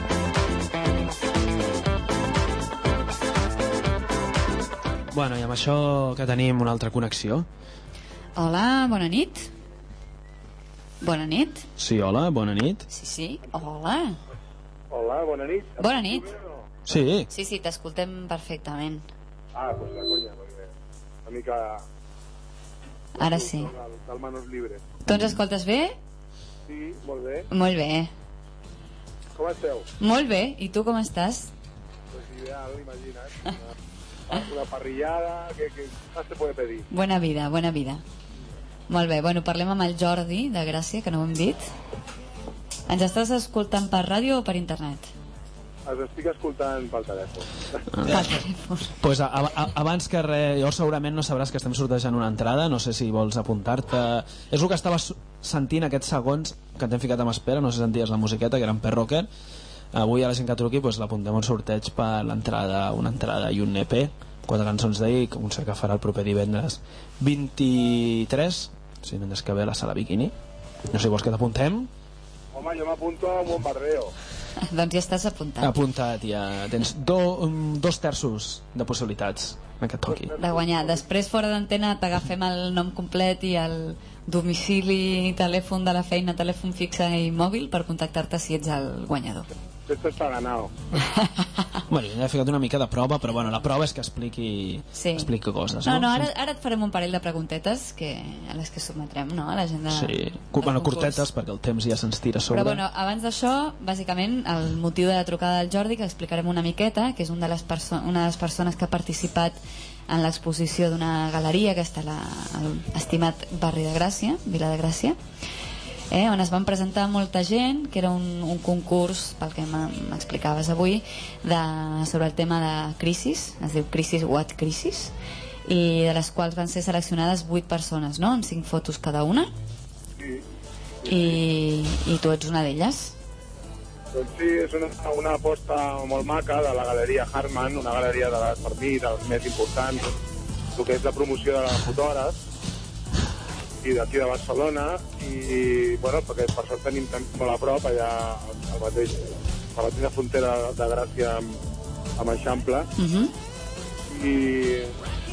Bueno, i amb això que tenim una altra connexió. Hola, bona nit. Bona nit. Sí, hola, bona nit. Sí, sí, hola. Hola, bona nit. Bona nit. Sí. Sí, sí, t'escoltem perfectament. Ah, pues la conya, perquè una mica... Ara sí. Del, del Manos Libres. Tu ens escoltes bé? Sí, molt bé. Molt bé. Com esteu? Molt bé. I tu com estàs? Pues ideal, imagina't. Una, parrillada, que, que más te puede pedir? Buena vida, buena vida. Molt bé, bueno, parlem amb el Jordi de Gràcia, que no ho hem dit. Ens estàs escoltant per ràdio o per internet? Els estic escoltant pel telèfon. pues a, a, abans que res, llavors segurament no sabràs que estem sortejant una entrada, no sé si vols apuntar-te... És el que estaves sentint aquests segons que t'hem ficat amb espera, no sé si senties la musiqueta, que era en Per Rocker. Avui a la gent que truqui pues, l'apuntem un sorteig per l'entrada, una entrada i un EP, quatre cançons d'ahir, que un que farà el proper divendres 23, si no que ve a la sala Bikini. No sé si vols que t'apuntem? Home, jo m'apunto a un bombardeo. doncs ja estàs apuntat. Apuntat, ja tens do, um, dos terços de possibilitats en que toqui. De guanyar. Després, fora d'antena, t'agafem el nom complet i el domicili, telèfon de la feina, telèfon fixe i mòbil per contactar-te si ets el guanyador. Esto está ganado. Bueno, ja he ficat una mica de prova, però bueno, la prova és que expliqui, Sí. expliqui coses, No, no? no, ara, ara et farem un parell de preguntetes que, a les que sotmetrem, no?, a la gent de... Sí, Cur bueno, curtetes, perquè el temps ja se'ns tira a sobre. Però bueno, abans d'això, bàsicament, el motiu de la trucada del Jordi, que explicarem una miqueta, que és un de les perso una de les persones que ha participat en l'exposició d'una galeria que està a la, al estimat barri de Gràcia, Vila de Gràcia, eh, on es van presentar molta gent, que era un, un concurs, pel que m'e- m'explicaves avui, de, sobre el tema de crisis, es diu Crisis What Crisis, i de les quals van ser seleccionades 8 persones, no?, amb 5 fotos cada una, Sí. i, i tu ets una d'elles. Doncs sí, és una, una aposta molt maca de la galeria Harman, una galeria de, les- per mi dels més importants, el que és la promoció de fotògrafs i d'aquí de Barcelona i, bueno, perquè per sort tenim molt a prop allà al mateix, a la mateixa frontera de Gràcia amb, amb Eixample Uh -huh. i,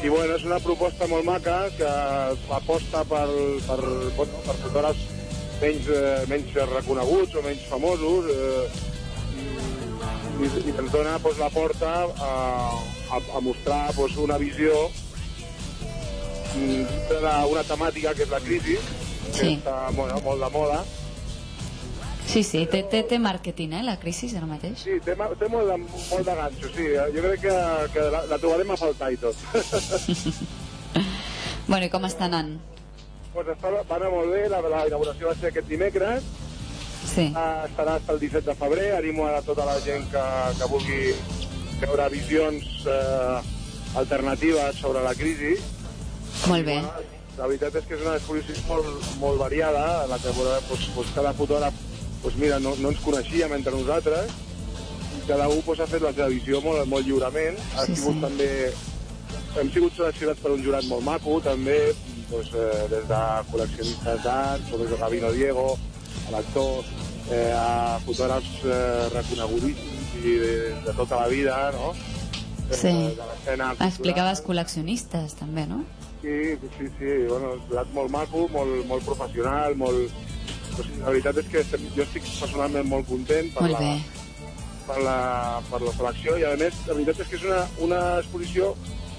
i bueno, és una proposta molt maca que aposta per, per, bueno, per fotògrafs menys, eh, menys reconeguts o menys famosos eh, i, i ens dona doncs, la porta a, a, a mostrar doncs, una visió mm, d'una temàtica que és la crisi que Sí. està bueno, molt de moda Sí, sí, té, té, té màrqueting, eh, la crisi ara mateix. Sí, té, té molt, de, molt de ganxo, sí. Jo crec que, que la, la trobarem a faltar i tot. Bueno, i com està anant? pues està, va anar molt bé, la, la inauguració va ser aquest dimecres, sí. uh, estarà fins el 17 de febrer, animo a tota la gent que, que vulgui veure visions uh, alternatives sobre la crisi. Molt bé. La veritat és que és una exposició molt, molt variada, en la que doncs, doncs, cada fotògraf doncs mira, no, no ens coneixíem entre nosaltres, i cada un doncs, ha fet la seva visió molt, molt lliurement. Ha Sí, sigut sí. també... Hem sigut seleccionats per un jurat molt maco, també, doncs, eh, des de col·leccionistes d'art, com és el Gabino Diego, l'actor, eh, a fotògrafs eh, reconegudíssims i de, de tota la vida, no? De, Sí. de, de. Explicaves col·leccionistes, també, no? Sí, sí, sí, bueno, un jurat molt maco, molt, molt professional, molt... O sigui, la veritat és que estem, jo estic personalment molt content per, Molt la, bé. per, la, per la selecció i a més la veritat és que és una, una exposició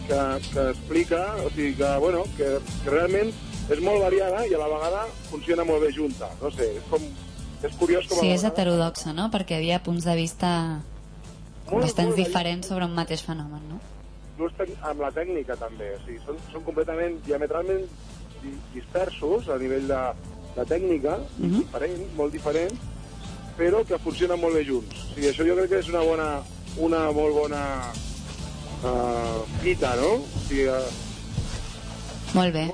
que, que explica, o sigui, que, bueno, que, que realment és molt variada i a la vegada funciona molt bé junta. No sé, és com... És curiós com Sí, és heterodoxa, no? Perquè hi havia punts de vista Molt, bastants molt diferents sobre un mateix fenomen, no? Inclús amb la tècnica també, o sigui, són, són completament diametralment di- dispersos a nivell de, de tècnica, Mhm. diferents, molt diferents, però que funcionen molt bé junts. O sigui, això jo crec que és una bona, una molt bona uh, Pita, no? O sigui, uh, Molt bé.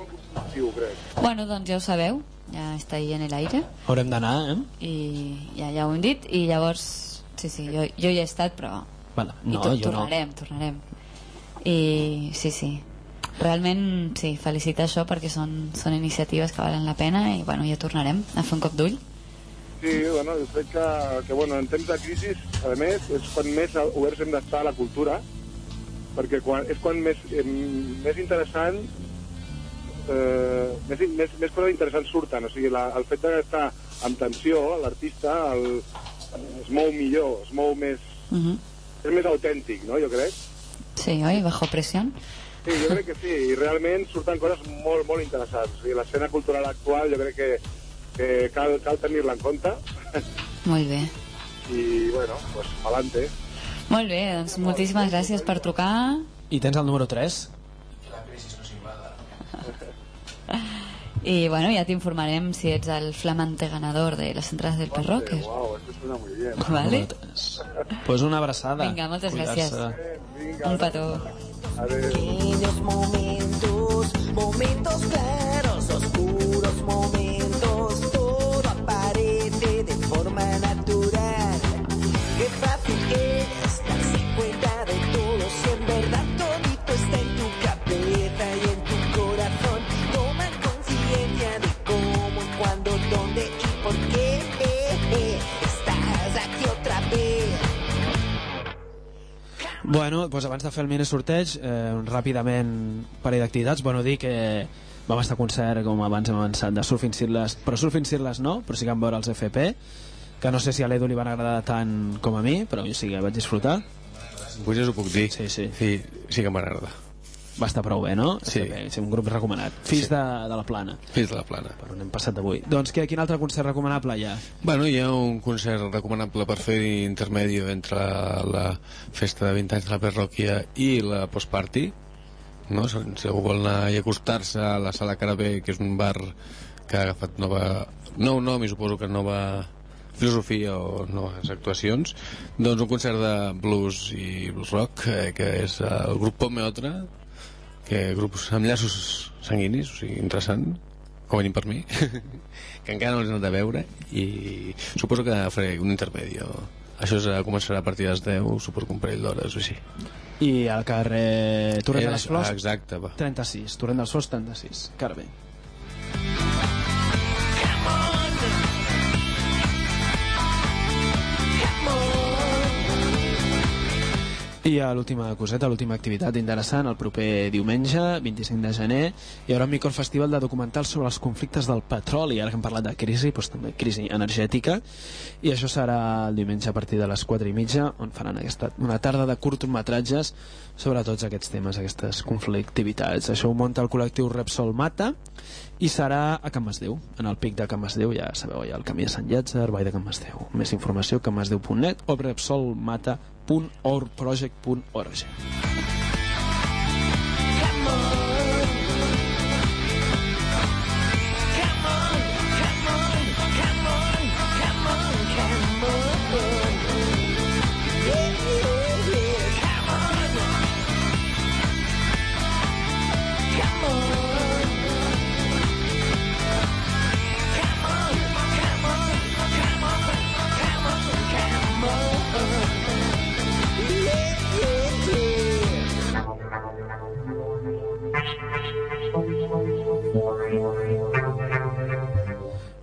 sí, ho crec. Bueno, doncs ja ho sabeu, ja està ahí en el aire Haurem d'anar, eh? i ja, ja ho hem dit i llavors, sí, sí, jo, jo hi he estat però Bueno, I no, to- jo no. tornarem, tornarem. I sí, sí. Realment, sí, felicitar això perquè són, són iniciatives que valen la pena i bueno, ja tornarem a fer un cop d'ull. Sí, bueno, jo crec que, que bueno, en temps de crisi, a més, és quan més oberts hem d'estar a la cultura, perquè quan, és quan més, eh, més interessant eh, més, més, més coses interessants surten, o sigui, la, el fet d'estar amb tensió, l'artista es mou millor, es mou més, Uh -huh. és més autèntic, no?, jo crec. Sí, oi? Bajo presión. Sí, jo crec que sí, i realment surten coses molt, molt interessants. O sigui, l'escena cultural actual jo crec que, que cal, cal tenir-la en compte Molt bé. i, bueno, pues, pa'lante. Molt bé, doncs moltíssimes gràcies per trucar. I tens el número 3? Y bueno, ya te informarem si ets el flamante ganador de las entradas del Perroque. Wow, esto suena muy bien. Vale. Pues una abraçada. Venga, moltes Cuidar-se. gràcies. Un petó. Pequeños momentos, momentos claros, oscuros Bueno, doncs abans de fer el mini sorteig, eh, ràpidament un parell d'activitats. Bueno, dir que vam estar a concert, com abans hem avançat, de Surfing Sirles, però Surfing Sirles no, però sí que vam veure els FP, que no sé si a l'Edu li van agradar tant com a mi, però jo sí que vaig disfrutar. Pues ja us ho puc dir. Sí, sí. Sí, sí que m'agrada. Va estar prou bé, no? Sí. FP, sí un grup recomanat. Fills Sí. de, de la Plana. Fills de la Plana. Per on hem passat avui. Doncs que, quin altre concert recomanable hi ha? Bueno, hi ha un concert recomanable per fer intermedi entre la festa de 20 anys de la parròquia i la postparty. No? Si si algú vol anar i acostar-se a la sala Carabé, que és un bar que ha agafat nova, nou nom i suposo que nova filosofia o noves actuacions, doncs un concert de blues i blues rock, eh, que és el grup Pomeotra, que grups amb llaços sanguinis, o sigui, interessant, com a mínim per mi, que encara no els he anat a veure, i suposo que faré un intermedio. Això és, començarà a partir de les 10, suposo que un parell d'hores o així. I al carrer Torrent de les Flors, exacte, va. 36. Torrent dels Flors, 36. Carme. I a l'última coseta, l'última activitat interessant, el proper diumenge, 25 de gener, hi haurà un microfestival de documentals sobre els conflictes del petroli, ara que hem parlat de crisi, doncs també crisi energètica, i això serà el diumenge a partir de les 4 i mitja, on faran aquesta, una tarda de curtmetratges sobre tots aquests temes, aquestes conflictivitats. Això ho munta el col·lectiu Repsol Mata, i serà a Can Masdeu, en el pic de Can Masdeu, ja sabeu, ha el camí de Sant Llàtzer, Vall de Can Masdeu. Més informació, canmasdeu.net o repsolmata.orgproject.org.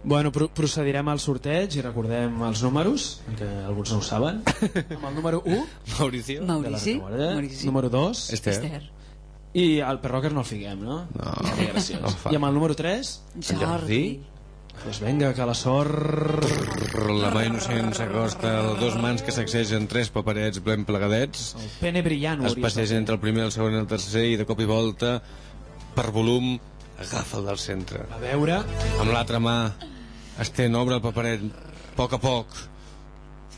Bueno, pro procedirem al sorteig i recordem els números, que alguns no ho saben. Amb el número 1, Mauricio. Maurici. de la recorda. Maurici. Número 2, Esther. Esther. I el perroquer no el fiquem, no? No. Que graciós. No. I amb el número 3, Jordi. pues venga, que la sort... La mà innocent s'acosta a dos mans que sacsegen tres paperets ben plegadets. Pene brillant. Es passeja entre el primer, el segon i el tercer i de cop i volta, per volum, agafa el del centre. A veure... Amb l'altra mà estén, obre el paperet a poc a poc.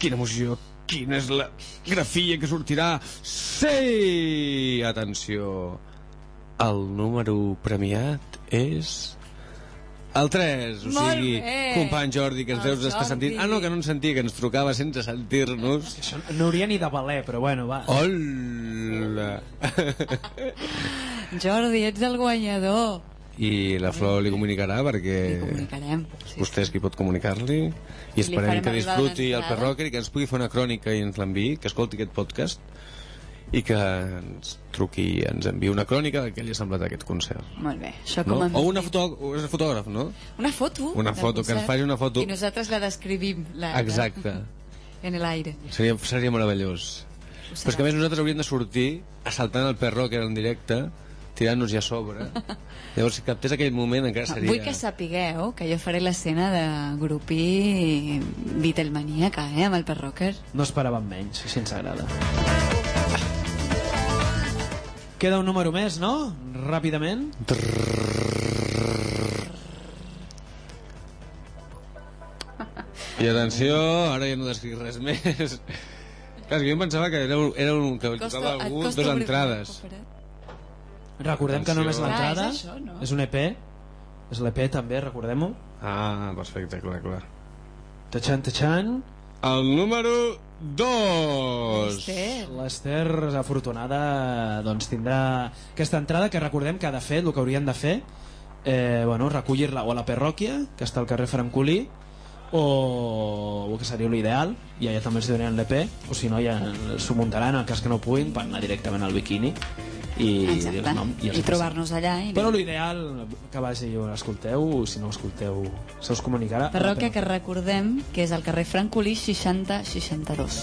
Quina emoció, quina és la grafia que sortirà. Sí! Atenció, el número premiat és El 3, o Molt sigui, bé. company Jordi, que ens El deus estar sentint. Ah, no, que no ens sentia, que ens trucava sense sentir-nos. Això no hauria ni de valer, però bueno, va. Hola! Jordi, ets el guanyador. I la Flor li comunicarà perquè Comunicarem. vostè és qui pot comunicar-li i li esperem que disfruti el. Perrocker i que ens pugui fer una crònica i ens l'enviï, que escolti aquest podcast i que ens truqui i ens enviï una crònica del que li ha semblat aquest concert. Molt bé, això No? com a O una foto, és fotògraf, no? Una foto? Una foto, que ens faci una foto. I nosaltres la descrivim. La, Exacte. En el aire. Seria, seria meravellós. Però és que a més nosaltres hauríem de sortir assaltant el Perrocker en directe, tirant-nos ja a sobre. Llavors, si captés aquell moment encara seria... Vull que sapigueu que jo faré l'escena de grupí Beatlemaníaca, eh, amb el perrocker. No esperàvem menys, si ens agrada. Queda un número més, no? Ràpidament. I atenció, ara ja no descric res més. Clar, jo em pensava que era un, era un que tocava algú dues obrir- entrades. Recordem que només l'entrada Clar, és això, no? és un EP. És l'EP també, recordem-ho. Ah, perfecte, clar, clar. Tachan, tachan. El número 2. L'Ester, afortunada, doncs tindrà aquesta entrada que recordem que de fet el que haurien de fer eh, bueno, recollir-la o a la parròquia que està al carrer Francolí o, o que seria l'ideal i allà també els donaran l'EP o si no ja s'ho muntaran en cas que no puguin per anar directament al biquini i, Exacte. dir el nom I, hi trobar-nos allà. I... però l'ideal que vagi o l'escolteu si no ho escolteu se us comunicarà Parròquia que recordem que és al carrer Francolí 60-62.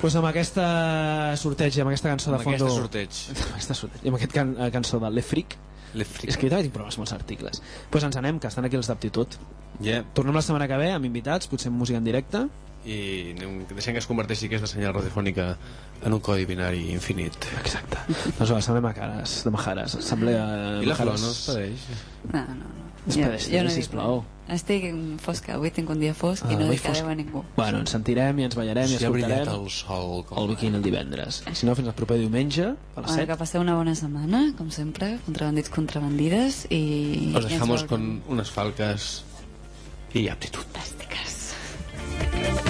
pues amb aquesta sorteig i amb aquesta cançó de Amb fondo aquesta sorteig. amb aquesta sorteig i amb aquest can, eh, cançó de Le Freak. És que jo també tinc problemes amb els articles pues ens anem, que estan aquí els d'aptitud yeah. tornem la setmana que ve amb invitats potser amb música en directe i anem, deixem que es converteixi aquesta senyal radiofònica en un codi binari infinit. Exacte. doncs va, semblem a cares de Majares assemblea I la Flor Majares. no es pedeix? No, no, no. Despedeix, Jo- jo no dic sisplau. Estic fosca, avui tinc un dia fosc i Ah, no dic adeu fosc. a ningú. Bueno, ens sentirem i ens ballarem i Si ha brillat escoltarem el sol com el biquini el divendres si no fins al proper diumenge a les Bueno, 7 que passeu una bona setmana, com sempre, contrabandits, contrabandides, i... Os i dejamos con unas falcas y aptitud. Fantàstiques.